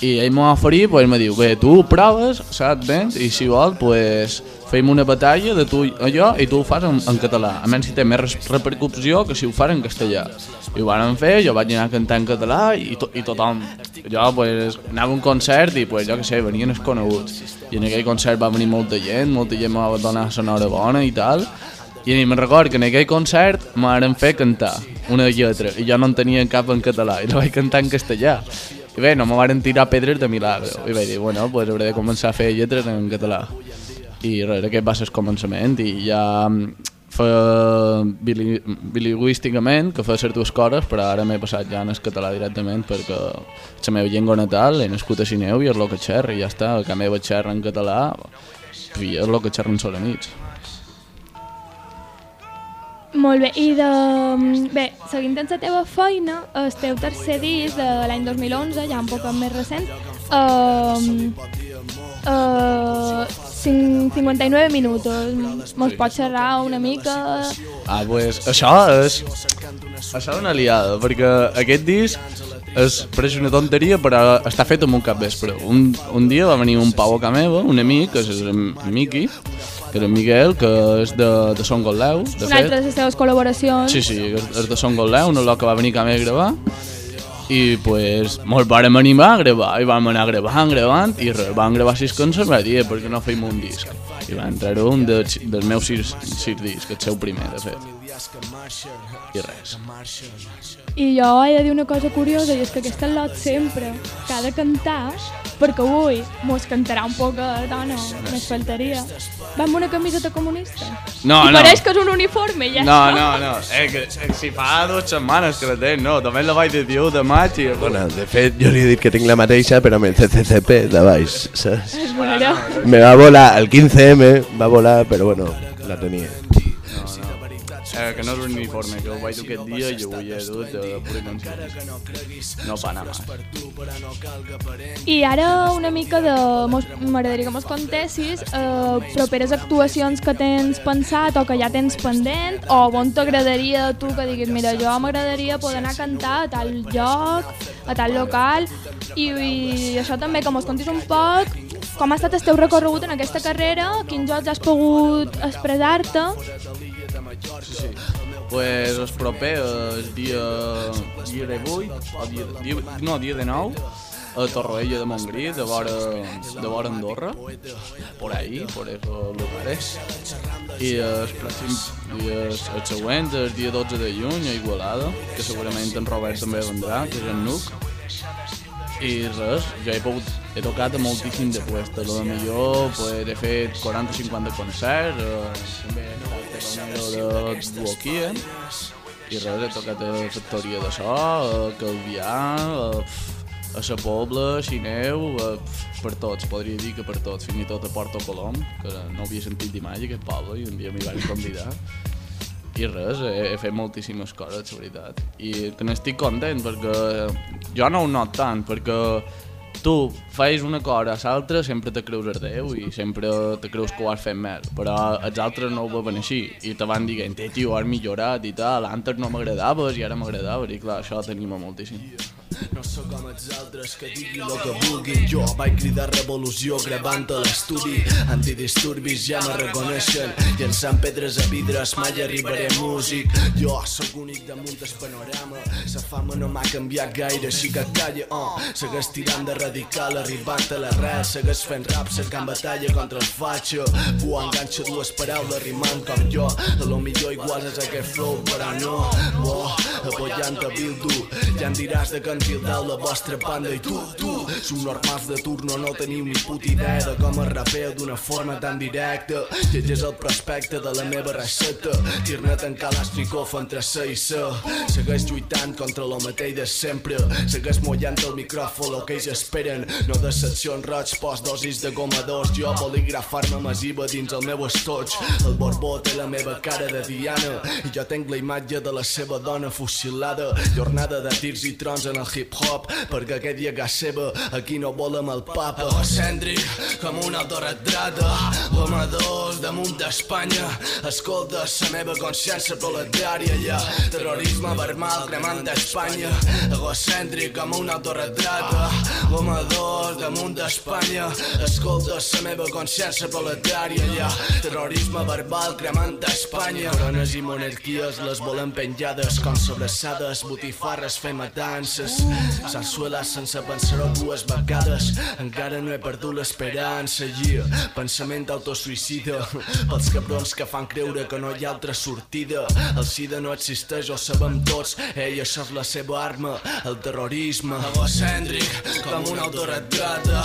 i ell m'ho va oferir, pues, me diu, bé, tu ho proves, saps, vens, i si vol, pues, fem una batalla de tu i jo i tu ho fas en, en català. A menys si té més repercussió que si ho fas en castellà. I ho van fer, jo vaig anar a cantar en català i, to, i tothom, jo pues, anava a un concert i pues, jo que sé, venien els coneguts. I en aquell concert va venir molta gent, molta gent m'ha donat sonora bona i tal, i me'n record que en aquell concert m'han fet cantar una lletra i jo no en tenia cap en català i la vaig cantar en castellà. I bé, no me van tirar pedres de milagro. I vaig dir, bueno, pues hauré de començar a fer lletres en català. I res, aquest va ser el començament i ja mm, bili bilingüísticament, que feia certes coses, però ara m'he passat ja en el català directament perquè la meva llengua natal, he nascut a Sineu i és el que xerro, i ja està, que a meva xerra en català i és el que xerren sols amics. Molt bé, i de... Bé, seguint amb la teva feina, el teu tercer disc de l'any 2011, ja un poc més recent, uh, uh, 59 minuts. Mos pots xerrar una mica? Ah, pues això és... Això és una liada, perquè aquest disc és, pareix una tonteria, però està fet en un cap vespre. Un, un dia va venir un pau a casa meva, un amic, que és el Miqui, que era en Miguel, que és de, de Son Gotleu, de Una altra fet. de les teves col·laboracions. Sí, sí, és, és de Son Gotleu, un que va venir a meva a gravar. I pues molt vàrem animar a gravar, i vam anar gravant, gravant, i res, vam gravar sis cançons, i va dir, "Eh, per què no feim un disc? I va entrar un dels, dels meus sis, sis discs, el seu primer, de fet. I res. I jo he de dir una cosa curiosa, i és que aquest lot sempre, que ha de cantar, perquè avui mos cantarà un poc a dona, més faltaria. Va amb una camiseta comunista. No, I no. pareix que és un uniforme, ja No, no, no. Eh, que, eh, si fa dues setmanes que la tenc, no. També la vaig dir diu de maig i... Bueno, de fet, jo li he dit que tinc la mateixa, però amb el CCCP de baix, saps? Es veurà. Me va volar, el 15M va volar, però bueno, la tenia. Eh, que no és un uniforme, que ho vaig dur aquest dia i avui he dut de pura consciència. No fa anar mai. I ara una mica de... M'agradaria que mos contessis eh, properes actuacions que tens pensat o que ja tens pendent o on t'agradaria tu que diguis mira, jo m'agradaria poder anar a cantar a tal lloc, a tal local i, i això també que mos contis un poc com ha estat el teu recorregut en aquesta carrera, quins jocs has pogut expressar-te Pues el proper és dia, dia de 8, o dia, dia, no, dia de 9, a Torroella de Montgrí, de vora, de vora Andorra, por ahí, por esos lugares. I el pròxim, i el, el següent, el dia 12 de juny, a Igualada, que segurament en Robert també vendrà, que és en Nuc. I res, jo he pogut, he tocat moltíssim de puestos, lo millor pues, he fet 40-50 concerts, eh, també de Duoquia, i res, he tocat a Factoria de So, a Calvià, a, a Sa Pobla, a Xineu, a, per tots, podria dir que per tots, fins i tot a Porto Colom, que no havia sentit mai aquest poble i un dia m'hi van convidar. I res, he, he fet moltíssimes coses, la veritat. I te n'estic content perquè jo no ho not tant, perquè tu fais una cosa a l'altra, sempre te creus el Déu i sempre te creus que ho has fet més, però els altres no ho veuen així. I te van dient, eh, tio, has millorat i tal, antes no m'agradaves i ara m'agradaves i clar, això t'anima moltíssim. No sóc com els altres que diguin el que vulguin. Jo vaig cridar revolució gravant a l'estudi. Antidisturbis ja me reconeixen. Llançant pedres a vidres mai arribaré músic. Jo sóc únic damunt el panorama. Sa fama no m'ha canviat gaire així que calla. Oh. Segueix tirant de radical arribant a l'arrel Segueix fent rap cercant batalla contra el fatxo Bua enganxa dues paraules rimant com jo. A lo millor igual és aquest flow però no. Oh, apoyant a Bildu ja em diràs de que entildeu la vostra banda i tu, tu. Subnormals de turno no teniu ni puta idea de com es rapeu d'una forma tan directa. Llegeix el prospecte de la meva recepta. Dir-ne tancar l'estricof entre sa i sa. Segueix lluitant contra lo mateix de sempre. Segueix mullant el micròfon el que ells esperen no decepcions roig post dosis de goma d'os. Jo poligrafar-me massiva dins el meu estoig. El borbó té la meva cara de Diana. I jo tenc la imatge de la seva dona fusilada jornada de tirs i trons en el hip-hop perquè aquest que seva aquí no volem el papa. Egocèntric com un autorretrata amadors damunt d'Espanya. Escolta la meva consciència proletària ja terrorisme vermal cremant d'Espanya. Egocèntric com un autorretrata amadors damunt d'Espanya. Escolta la meva consciència proletària ja. Terrorisme verbal cremant d'Espanya. Corones i monarquies les volem penjades com sobrassades. Botifarres fent matances. Sarsuela sense pensar-ho dues vegades. Encara no he perdut l'esperança yeah. pensament autosuïcida pels cabrons que fan creure que no hi ha altra sortida. El sida no existeix, ho sabem tots. Ei, això és la seva arma el terrorisme. Egocèntric com un autorretrata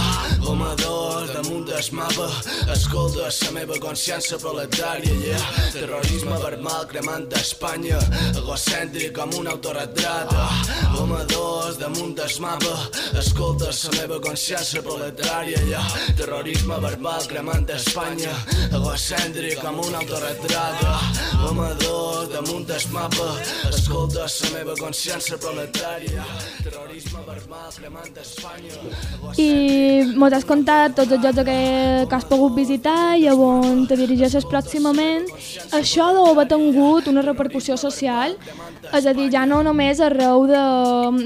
homador damunt del mapa escolta la meva consciència proletària yeah. terrorisme verbal cremant d'Espanya. Egocèntric com un autorretrata homadors damunt del mapa escolta la meva consciència proletària yeah. terrorisme verbal cremant d'Espanya. Egocèntric com un autorretrata homadors damunt del mapa escolta la meva consciència proletària terrorisme verbal cremant d'Espanya I mos has contat tots els llocs que, que has pogut visitar i on te dirigeixes pròximament. Això deu haver tingut una repercussió social, és a dir, ja no només arreu de,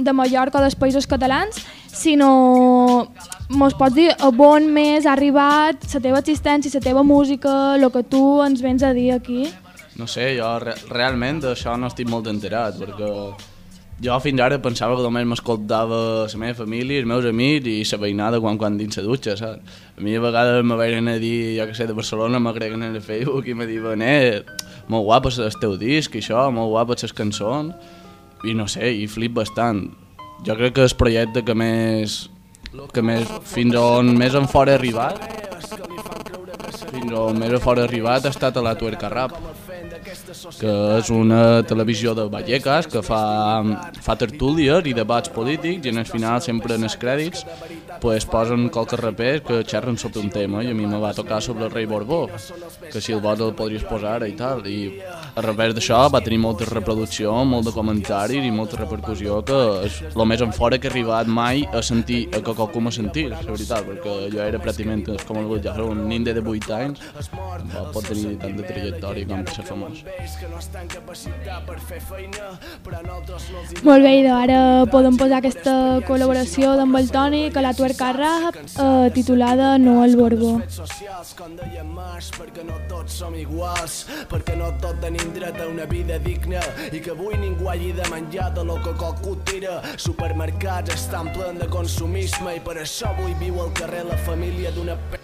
de Mallorca o dels països catalans, sinó mos pots dir on més ha arribat la teva existència, la teva música, el que tu ens vens a dir aquí. No sé, jo re realment d'això no estic molt enterat, perquè jo fins ara pensava que només m'escoltava la meva família, els meus amics i la veïnada quan, quan dins la dutxa, saps? A mi a vegades me veien a dir, jo que sé, de Barcelona, m'agreguen en el Facebook i me diuen, eh, molt guapa el teu disc i això, molt guapa les cançons, i no sé, i flip bastant. Jo crec que el projecte que més, que més fins on més en fora arribat, fins on més en fora arribat ha estat a la Tuerca Rap que és una televisió de Vallecas que fa, fa tertúlies i debats polítics i en el final sempre en els crèdits pues, posen qualques rapers que xerren sobre un tema i a mi me va tocar sobre el rei Borbó que si el vols el podries posar i tal i a revés d'això va tenir molta reproducció, molt de comentaris i molta repercussió que és el més en fora que he arribat mai a sentir a que qualcú m'ha sentit, la veritat perquè jo era pràcticament com el ja un ninde de 8 anys no pot tenir tant de trajectòria com ser famós Molt bé. Ara podem posar aquesta col·laboració d'en el Toni, que la tuerca rap, eh, titulada No al Borbó. perquè no tots som iguals, perquè no tots tenim dret a una vida digna i que avui ningú hagi de menjar de lo que qualcú tira. Supermercats estan plens de consumisme i per això avui viu al carrer la família d'una pe...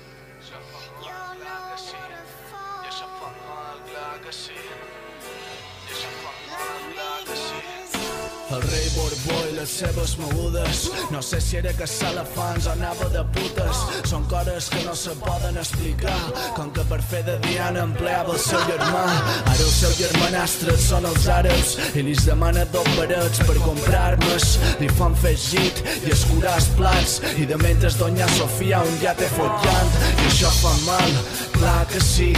El rei Borbó les seves mogudes. No sé si era que o anava de putes. Són coses que no se poden explicar. Com que per fer de Diana empleava el seu germà. Ara el seu germanastre són els àrabs. I li demana dos barets per comprar armes Li fan fer git i escurar els plats. I de mentre doña Sofia un ja té fotllant. I això fa mal, clar que sí.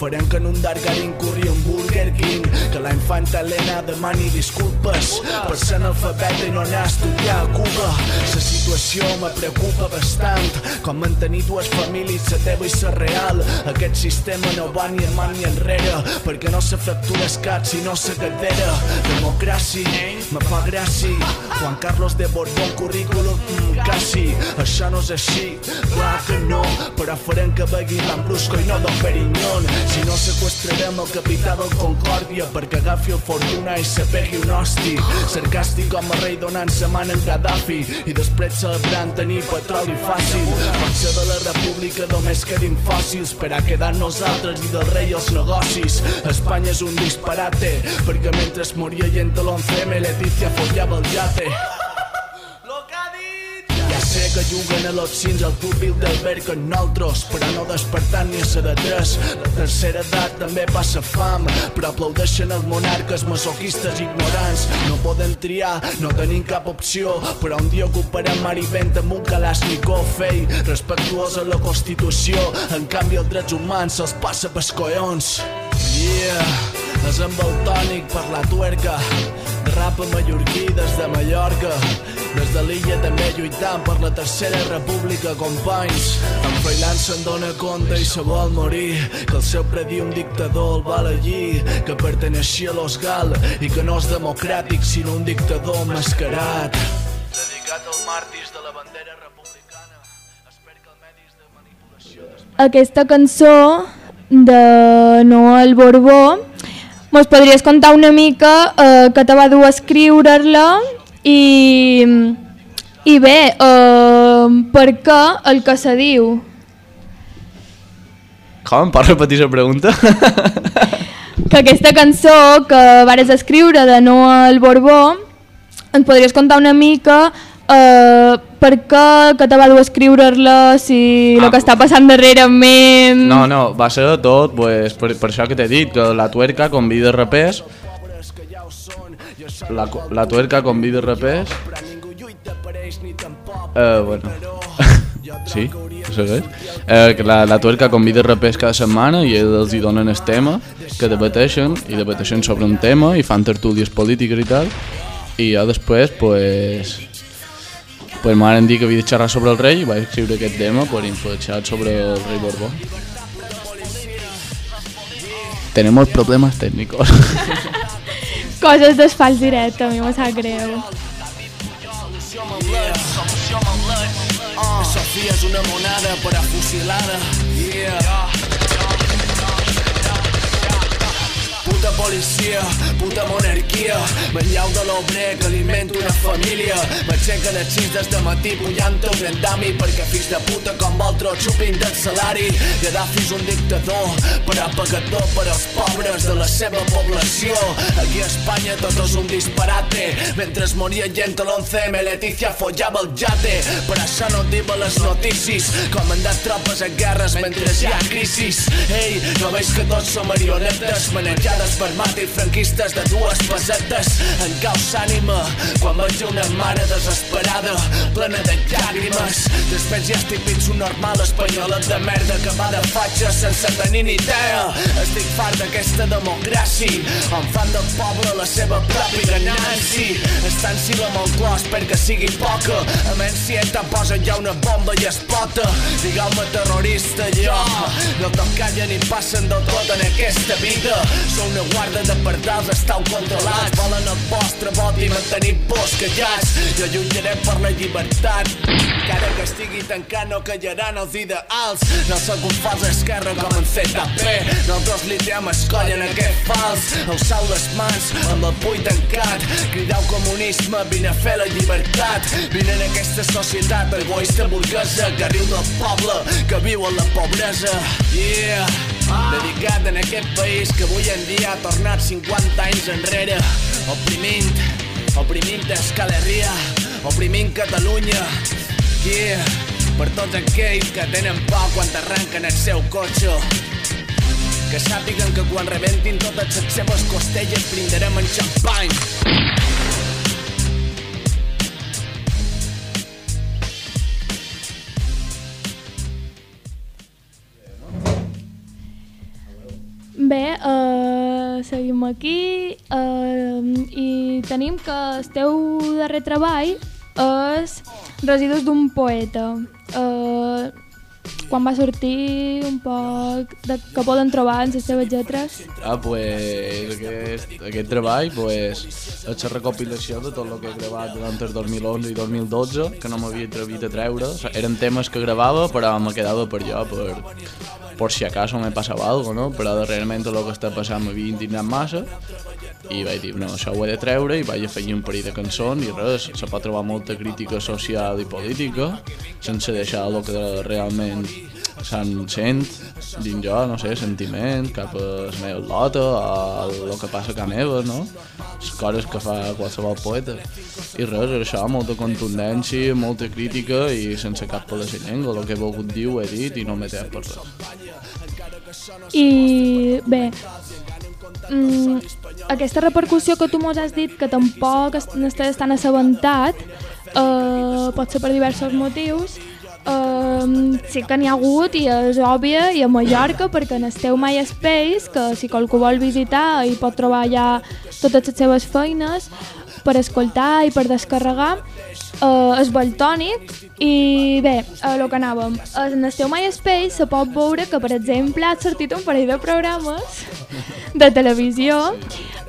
Farem que en un Dargarin corri un Burger King. Que la infanta Helena demani disculpes Per ser analfabeta i no anar a estudiar a Cuba. La situació me preocupa bastant. Com mantenir dues famílies, la teva i la real. Aquest sistema no va ni endavant ni enrere Perquè no se fractura el cap sinó la cadera Democràcia, me fa gràcia. Juan Carlos de Borbón, currículum, mm, quasi. Això no és així, clar que no Però farem que begui l'Ambrusco i no Don Perignon. Si no sequestrarem el capità del Concòrdia perquè agafi el Fortuna i se pegui un hosti. Sarcàstic com a rei donant man en Gaddafi i després celebrant tenir petroli fàcil. Potser de la república només quedin fòssils per a quedar nosaltres i del rei els negocis. Espanya és un disparate perquè mentre es moria gent a l'11M Leticia follava el yate sé que juguen a los cins al Club Bilderberg amb nosaltres, però no despertant ni a ser de tres. La tercera edat també passa fam, però aplaudeixen els monarques masoquistes ignorants. No poden triar, no tenim cap opció, però un dia ocuparem mar i vent amb un Kalashnikov, ei, respectuós a la Constitució. En canvi, els drets humans se'ls passa pels collons. Yeah, és amb el tònic per la tuerca. Rap a mallorquí des de Mallorca. Des de l'illa també lluitant per la tercera república, companys. En Freiland se'n dona compte i se vol morir. Que el seu predir un dictador el va elegir Que perteneixia a los Gal i que no és democràtic sinó un dictador mascarat. Dedicat als màrtirs de la bandera republicana. Espero que el medis de manipulació Aquesta cançó de Noel Borbó mos podries contar una mica eh, que te va dur a escriure-la i, i bé, eh, per què el que se diu? Com? Pots repetir la pregunta? Que aquesta cançó que vares escriure de Noel Borbó ens podries contar una mica eh, per què que te va dur a escriure-la si el Ah, que està passant darrerament... No, no, va ser tot, pues, per, per això que t'he dit, que la tuerca convida rapers, la, la tuerca convida rapers, eh, bueno, sí, ho segueix, eh, que la, la tuerca convida rapers cada setmana i els hi donen el tema, que debateixen, i debateixen sobre un tema, i fan tertúlies polítiques i tal, i jo després, pues, pues m'han dit que havia de xerrar sobre el rei i vaig escriure aquest tema per influenciar sobre el rei Borbó. Tenemos problemas técnicos. Coses d'asfalt directe, a mi me sap greu. Sofia és una monada per a fusilada. Yeah. Policia, puta monarquia. Manlleu de l'obrer que alimenta una família. M'aixeca a les 6 des de matí pujant un grandami perquè fills de puta com vosaltres xupin del salari. Gaddafi és un dictador, però pagador per als pobres de la seva població. Aquí a Espanya tot és un disparate. Mentre es moria gent a l'11M, Letícia follava el jate. Per això no diu a les notícies com han anat tropes a guerres mentre hi ha crisis. Ei, no veus que tots som marionetes manejades per màrtirs franquistes de dues pesetes en caus ànima quan veig una mare desesperada plena de llàgrimes. Després ja estic pits un normal espanyola de merda que va de fatxa sense tenir ni idea. Estic fart d'aquesta democràcia on fan del poble la seva pròpia ganància. Estan si la Moncloa espero que sigui poca a menys si ETA posa ja una bomba i es pota. Digueu-me terrorista jo. No te'n callen ni passen del tot en aquesta vida. Sou una guarda de pardals estàu controlats volen el vostre vot i mantenir vos callats. Jo lluitaré per la llibertat. Encara que estigui tancat no callaran els ideals. No sóc un fals esquerra com en ZP nosaltres li diem escoll en aquest fals. Alçau les mans amb el puny tancat. Cridau comunisme vine a fer la llibertat. Vine en aquesta societat egoista burguesa que riu del poble que viu en la pobresa. Yeah dedicat en aquest país que avui en dia ha tornat 50 anys enrere. Oprimint oprimint Euskal Herria oprimint Catalunya. Yeah per tots aquells que tenen por quan t'arrenquen el seu cotxe. Que sàpiguen que quan rebentin totes les seves costelles brindarem en xampany Bé, uh, seguim aquí uh, i tenim que el teu darrer treball és Residus d'un poeta. Uh, quan va sortir un poc de que poden trobar en les seves lletres? Ah, pues aquest, aquest treball pues, és la recopilació de tot el que he gravat durant el 2011 i 2012, que no m'havia atrevit a treure. Eren temes que gravava, però me quedava per jo, per, por si acaso me passava algo, no? Però darrerament el que està passant m'havia indignat massa i vaig dir, no, això ho he de treure i vaig afegir un parell de cançons i res, se pot trobar molta crítica social i política sense deixar el que realment se'n sent dins jo, no sé, sentiment cap a la meva lota a el que passa a casa meva, no? Les coses que fa qualsevol poeta i res, això, molta contundència molta crítica i sense cap per la llengua el que he volgut dir ho he dit i no m'he tret per res I bé, mm, aquesta repercussió que tu mos has dit que tampoc est- n'estàs tan assabentat, eh, pot ser per diversos motius, eh, sí que n'hi ha hagut i és òbvia i a Mallorca perquè en el teu MySpace, que si qualcú vol visitar hi pot trobar ja totes les seves feines per escoltar i per descarregar. Eh, és baltònic i bé, a lo que anàvem. En el teu MySpace se pot veure que per exemple ha sortit un parell de programes de televisió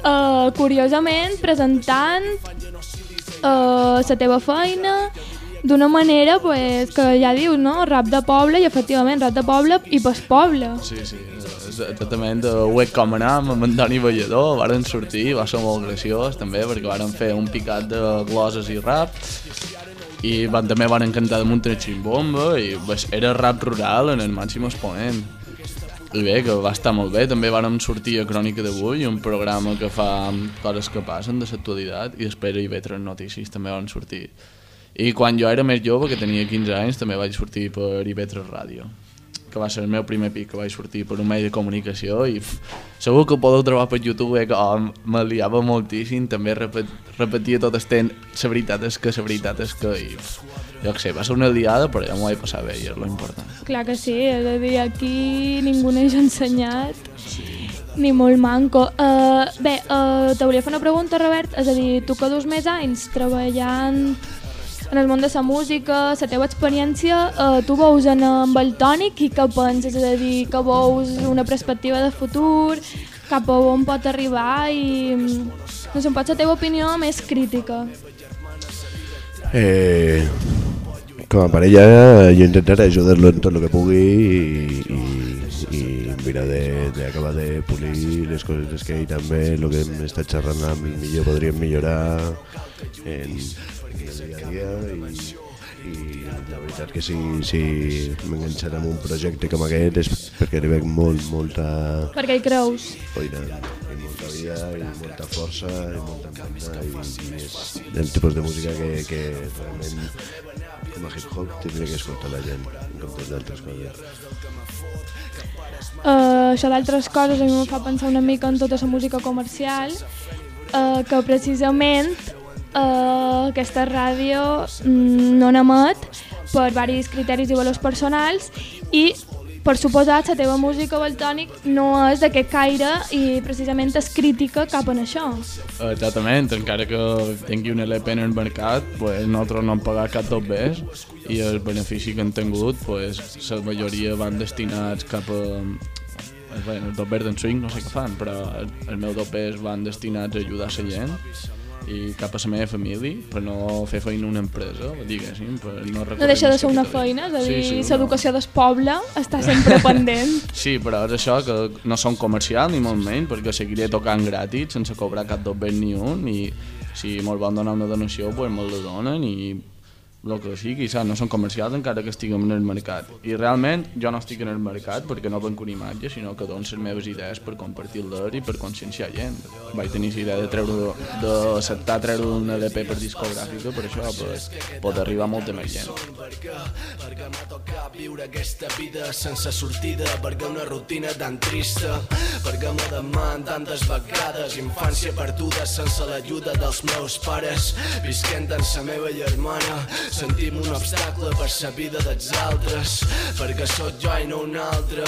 eh, curiosament presentant eh, la teva feina d'una manera pues, que ja dius, no? Rap de poble i efectivament rap de poble i pas poble. Sí, sí, exactament ho com anar amb en Toni Ballador, varen sortir, va ser molt graciós també perquè varen fer un picat de gloses i rap i van, també van cantar damunt una ximbomba i pues, era rap rural en el màxim exponent i bé, que va estar molt bé, també vàrem sortir a Crònica d'avui, un programa que fa coses que passen de l'actualitat i després a IB3 Notícies també van sortir i quan jo era més jove, que tenia 15 anys, també vaig sortir per IB3 Ràdio que va ser el meu primer pic que vaig sortir per un medi de comunicació i pff, segur que ho podeu trobar per YouTube eh, que oh, me liava moltíssim també repet, repetia tot el temps la veritat és que, la veritat és que i, pff, jo què sé, va ser una liada però ja m'ho vaig passar bé i és lo important Clar que sí, és a dir, aquí ningú n'eix ensenyat, ni molt manco. Uh, bé, uh, te volia fer una pregunta, Robert, és a dir, tu que dus més anys treballant en el món de la música, la teva experiència, uh, tu veus en, amb el tònic i què penses? És a dir, que veus una perspectiva de futur, cap a on pot arribar i no sé, em pots la teva opinió més crítica. Eh, com a parella jo intentaré ajudar-lo en tot el que pugui i, i, i mira de- d'acabar de, de polir les coses que ell també, el que hem estat xerrant amb millor podríem millorar en, dia i, i la veritat que si, si m'enganxaré en un projecte com aquest és perquè li veig molt, molta Perquè hi creus. boira i molta vida i molta força i molta empenta i, i és el tipus de música que, que realment com a hip-hop tindria que escoltar la gent en comptes d'altres coses. Uh, això d'altres coses a mi em fa pensar una mica en tota la música comercial, uh, que precisament uh, aquesta ràdio mm, no n'emet per diversos criteris i valors personals i per suposat la teva música baltònic no és d'aquest caire i precisament és crítica cap en això. Exactament, encara que tingui un LP en el mercat, pues, nosaltres no hem pagat cap dos bes i el benefici que han tingut, pues, la majoria van destinats cap a... Bé, els bers d'en swing no sé què fan, però el- els meus dos bers van destinats a ajudar la gent i cap a la meva família, per no fer feina una empresa, diguéssim, per no No deixa de ser una feina, és a Sí, dir, sí, no. l'educació del poble està sempre pendent. Sí, però és això, que no són comercial ni molt menys, perquè seguiré tocant gratis sense cobrar cap dos ben ni un i si me'l van donar una donació, pues me'l la donen i el que sigui, saps? no són comercials encara que estiguem en el mercat. I realment jo no estic en el mercat perquè no venc una imatge, sinó que dono les meves idees per compartir-les i per conscienciar gent. Vaig tenir la idea de treure, d'acceptar treure un LP per discogràfica, per això, per poder arribar a molta més gent. perquè, m'ha tocat viure aquesta vida sense sortida, perquè una rutina tan trista, perquè me deman tantes vegades, infància perduda sense l'ajuda dels meus pares, visquent en sa meva germana, sentim un obstacle per sa vida dels altres, perquè sóc jo i no un altre,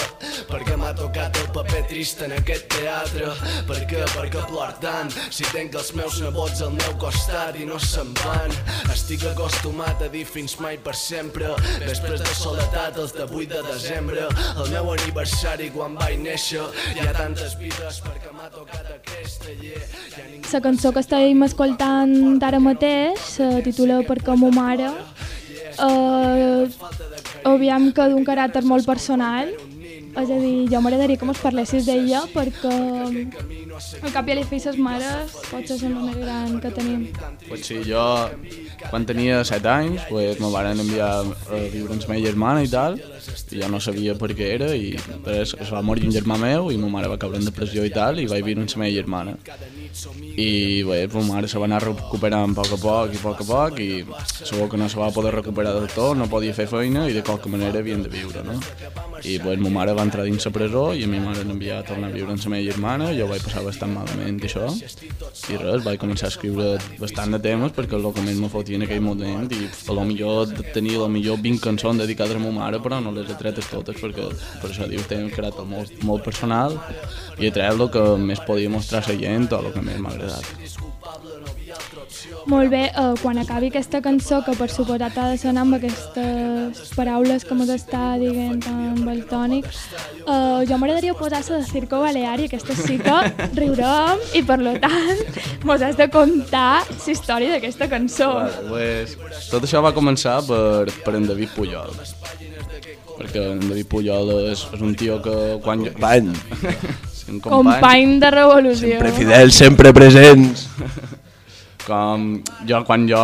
perquè m'ha tocat el paper trist en aquest teatre, perquè, perquè plor tant, si tenc els meus nebots al meu costat i no se'n van, estic acostumat a dir fins mai per sempre, després de soledat els de 8 de desembre, el meu aniversari quan vaig néixer, hi ha tantes vides perquè m'ha tocat aquesta ningú La cançó que estàvem escoltant ara mateix se titula Perquè mo mare. Uh, aviam que d'un caràcter molt personal. És a dir, jo m'agradaria que mos parlessis d'ella perquè al cap i a fi ses mares pot ser la més gran que tenim. Pues sí, jo quan tenia 7 anys pues, me van enviar a viure amb la meva germana i tal i jo no sabia per què era i després es va morir un germà meu i ma mare va caure en depressió i tal i vaig viure amb la meva germana i bé, pues, ma mare se va anar recuperant a poc a poc i a poc a poc i segur que no se va poder recuperar del tot, no podia fer feina i de qualque manera havien de viure, no? I pues, ma mare va entrar dins la presó i a mi mare m'enviava a tornar a viure amb la meva germana, jo vaig passar bastant malament i això, i res, vaig començar a escriure bastant de temes perquè el que més me fotia en aquell moment i a lo millor tenia a lo millor 20 cançons dedicades a ma mare però no les he tretes totes perquè per això dius tenen un caràcter molt, molt personal i he tret el que més podia mostrar a la gent o el que més m'ha agradat. Molt bé, uh, quan acabi aquesta cançó, que per suposat ha de sonar amb aquestes paraules que mos està dient en Baltònic, uh, jo m'agradaria posar-se de Circo Balear i aquesta sí que riurem i per lo tant mos has de contar la història d'aquesta cançó. Vale, pues, tot això va començar per, per en David Pujol. Perquè en David Pujol és, és un tio que quan... Jo... Un Company de revolució. sempre fidels, sempre presents. Com jo, quan jo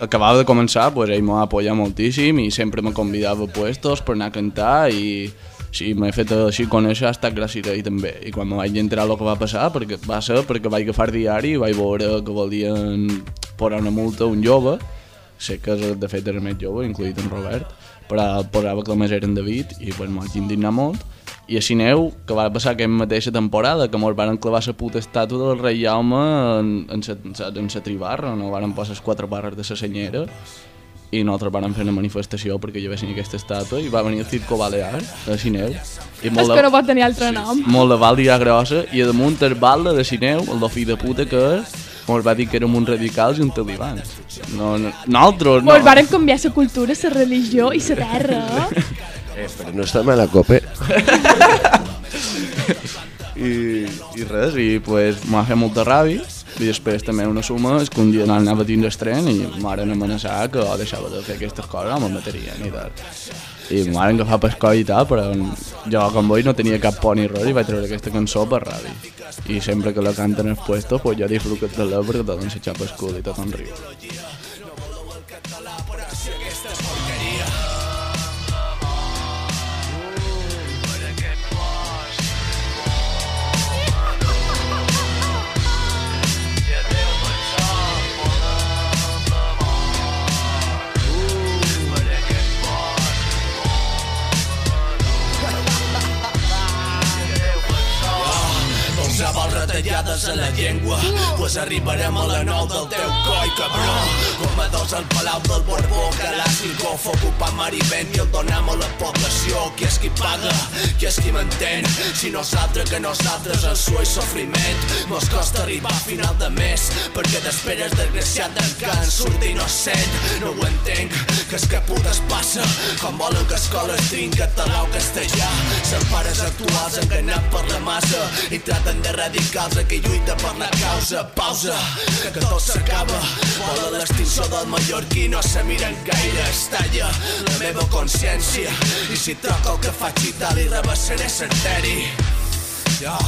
acabava de començar, pues, ell m'ha apoyat moltíssim i sempre me convidava a puestos per anar a cantar i sí, m'he fet així conèixer, ha estat gràcies a ell també. I quan me vaig entrar el que va passar, perquè va ser perquè vaig agafar diari i vaig veure que volien posar una multa a un jove, sé que és, de fet era més jove, incluït en Robert, però posava que només era en David i pues, m'ho vaig indignar molt i així neu, que va passar aquella mateixa temporada, que mos van clavar la puta estàtua del rei Jaume en, sa tribarra, no van posar les quatre barres de la senyera, i nosaltres vam fer una manifestació perquè llevessin aquesta estàtua i va venir el Circo Balear, a Sineu, i És molt, que no de, pot tenir altre nom. molt de baldia grossa, i a damunt el balde de Sineu, el de fill de puta que és, mos va dir que érem uns radicals i uns talibans. No, no, nosaltres no. Mos varen canviar la cultura, la religió i la terra. Eh, però no està mal a cope. I, i res, i pues, m'ha fet molta ràbia i després també una suma és que un dia anava dins el tren i m'aren amenaçar que oh, deixava de fer aquestes coses, no me matarien i tal. i em van agafar per coll i tal, però jo com vull no tenia cap por ni res i vaig treure aquesta cançó per ràdio. I sempre que la canten els puestos, pues jo disfruto de la perquè tot se xapa el cul i tot en riu. Arribarem a la nou del teu coi, cabró Com a dos al Palau del Borbó Kalashnikov ocupant Marivent i el donem a la població. Qui és qui paga? Qui és qui m'entén? Si nosaltres que nosaltres el sua i sofriment. Mos costa arribar a final de mes Perquè d'esperes desgraciat del can surt innocent. No ho entenc, que és que putes passa. Com volen que escoles tinc català o castellà? Són pares actuals enganat per la massa i traten d'erradicar els que lluita per la causa. Pausa, que, que tot s'acaba. Vola l'extinció del mallorquí no se miren gaire, es talla la meva consciència. I si toca el que faig i tal li rebassaré certeri. Jo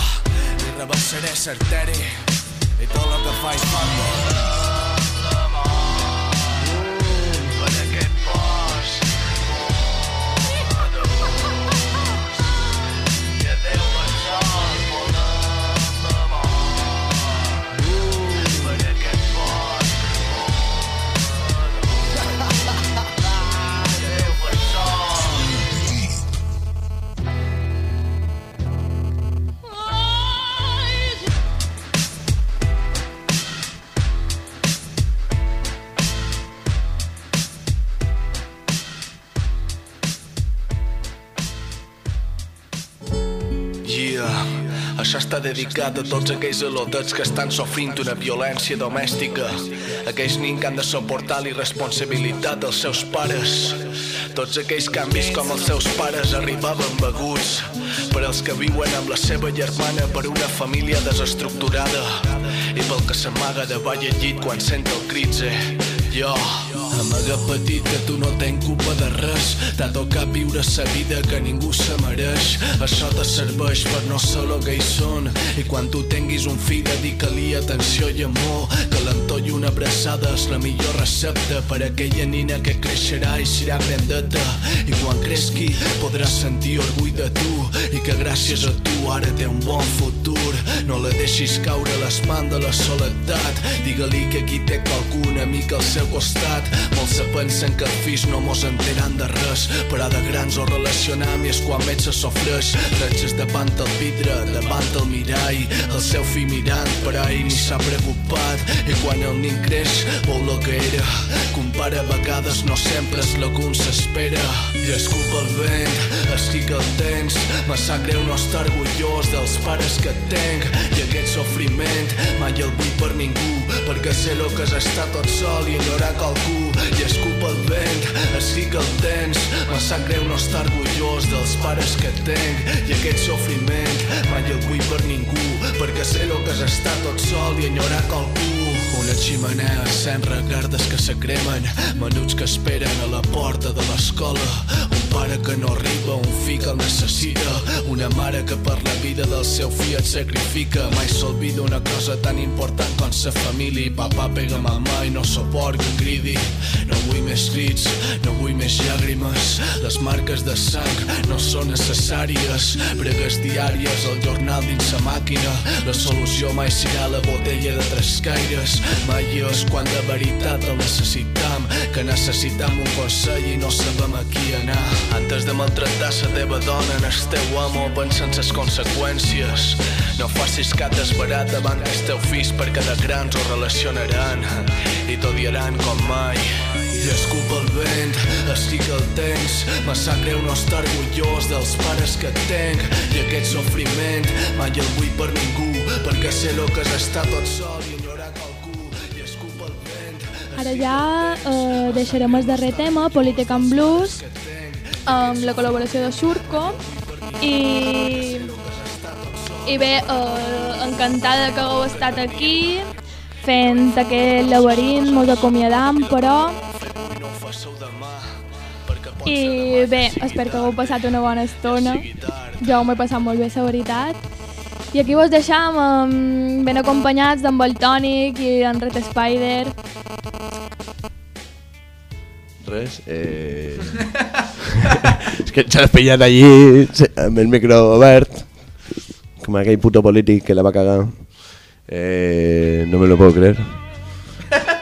li rebassaré certeri. I tot el que faig falta per dedicat a tots aquells al·lotets que estan sofrint una violència domèstica, aquells nins que han de suportar l'irresponsabilitat dels seus pares, tots aquells que han vist com els seus pares arribaven beguts, per als que viuen amb la seva germana per una família desestructurada i pel que s'amaga de ball al llit quan sent el critze. Jo, amaga petit que tu no tens culpa de res T'ha tocat viure sa vida que ningú se mereix. Això te serveix per no ser el que hi són. I quan tu tinguis un fill dedica-li atenció i amor. Calentor i una abraçada és la millor recepta Per aquella nina que creixerà i serà grandeta I quan cresqui podràs sentir orgull de tu. I que gràcies a tu ara té un bon futur. No la deixis caure a l'espant de la soledat. Digue-li que aquí té qualcú una mica al seu costat Molts se pensen que fills no mos enteren de res Però de grans o relacionam i és quan més se sofreix. Retxes davant el vidre, davant el mirall El seu fill mirant però ell ni s'ha preocupat. I quan el nin creix vol el que era. Compara a vegades no sempre és el que un s'espera. I escupa el vent, estic el tens Me sap greu no estar orgullós dels pares que tenc. I aquest sofriment mai el vull per ningú Perquè sé lo que és estar tot sol i ignorar qualcú I escupa el vent, estic el tens Me sap greu no estar orgullós dels pares que tenc I aquest sofriment mai el vull per ningú Perquè sé lo que és estar tot sol i ignorar qualcú una ximenea sent regardes que se cremen Menuts que esperen a la porta de l'escola. Un pare que no arriba, un fill que el necessita. Una mare que per la vida del seu fill et sacrifica. Mai s'olvida una cosa tan important com sa família. Papà pega mamà i no suport que cridi. No vull més crits, no vull més llàgrimes. Les marques de sang no són necessàries. Bregues diàries, el jornal dins sa màquina. La solució mai serà la botella de tres caires. Mai és quan de veritat el necessitam Que necessitam un consell i no sabem a qui anar Antes de maltratar sa teva dona. En el teu amo pensa en ses conseqüències. No facis cap desbarat davant dels teus fills perquè de grans ho relacionaran. I t'odiaran com mai. I escupa el vent, estic el tens Me sap greu no estar orgullós dels pares que tenc. I aquest sofriment mai el vull per ningú Perquè sé lo que és estar tot sol i ignorar qualcú. I escupa el vent Ara ja eh, deixarem el darrer tema, Politic and Blues, amb la col·laboració de Surco. I, i bé, eh, encantada que hagueu estat aquí, fent aquest laberint, mos acomiadam, però... I bé, espero que hagueu passat una bona estona. Jo m'he passat molt bé, la veritat. I aquí vos deixam um, ben acompanyats d'en el Tònic i en Red Spider. Res, eh... és que s'ha pillat allí amb el micro obert, com aquell puto polític que la va cagar. Eh, no me lo puedo creer.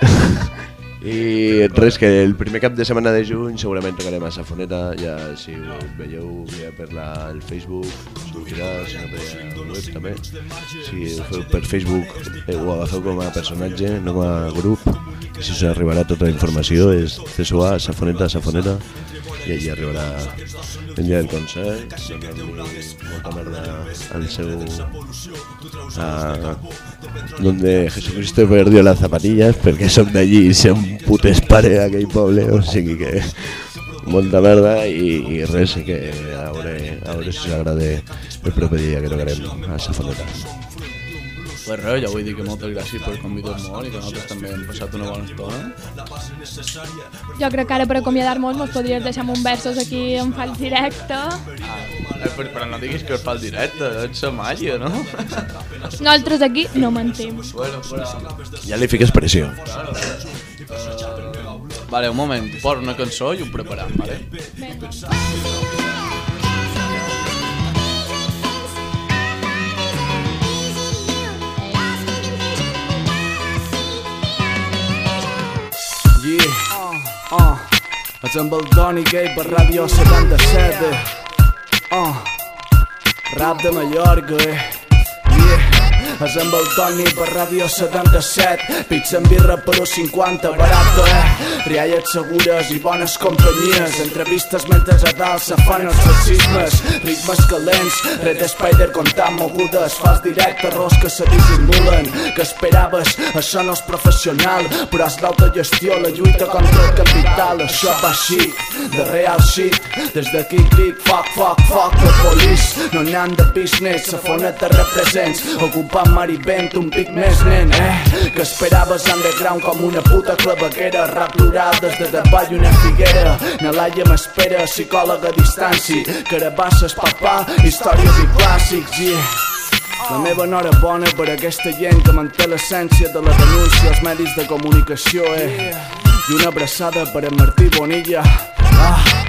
I res, que el primer cap de setmana de juny segurament tocarem a Safoneta, ja si ho veieu ja per la, el Facebook, sortirà, si no per la web també. Si ho feu per Facebook, eh, ho agafeu com a personatge, no com a grup, i si us arribarà tota la informació és CSUA, Safoneta, Safoneta, i allí arribarà el dia del concert, donant-li molta merda al seu... A, donde Jesucristo perdió las zapatillas, perquè som d'allí i som putes pare d'aquell poble, o sigui que molta merda i, i res, que a veure, a veure si us agrada el proper dia que tocarem a Safoneta. Pues res, ja vull dir que moltes gràcies per convidar-nos molt i que nosaltres també hem passat una bona estona. Jo crec que ara per acomiadar-nos mos podries deixar un versos aquí en fals directe. Eh, però, però no diguis que es fa el directe, ets la màgia, no? Nosaltres aquí no mentem. bueno, però... Ja li fiques pressió. Vale, un moment, posa una cançó i ho preparam, vale? Yeah, uh, ets amb el Doni Gay per Ràdio 77 uh, Rap de Mallorca eh. És amb el Toni per Ràdio 77 Pizza amb birra per 50 barato eh? Rialles segures i bones companyies. Entrevistes mentre a dalt se fan els racismes Ritmes calents, red spider comptant mogudes. Fals directe, rosques se dissimulen. Que esperaves, això no és professional. Però és l'autogestió, la lluita contra el capital. Això va així, de real shit. Des d'aquí dic fuck, fuck, fuck the police No n'han de business, sa foneta represents. Ocupant Marivent un pic més nen, eh Que esperaves underground com una puta claveguera Rap plural des de davall una figuera Na laia m'espera, psicòloga a distància Carabasses, papà, històries i clàssics, yeah la meva enhorabona per aquesta gent que manté l'essència de la denúncia als medis de comunicació, eh? I una abraçada per en Martí Bonilla. Ah,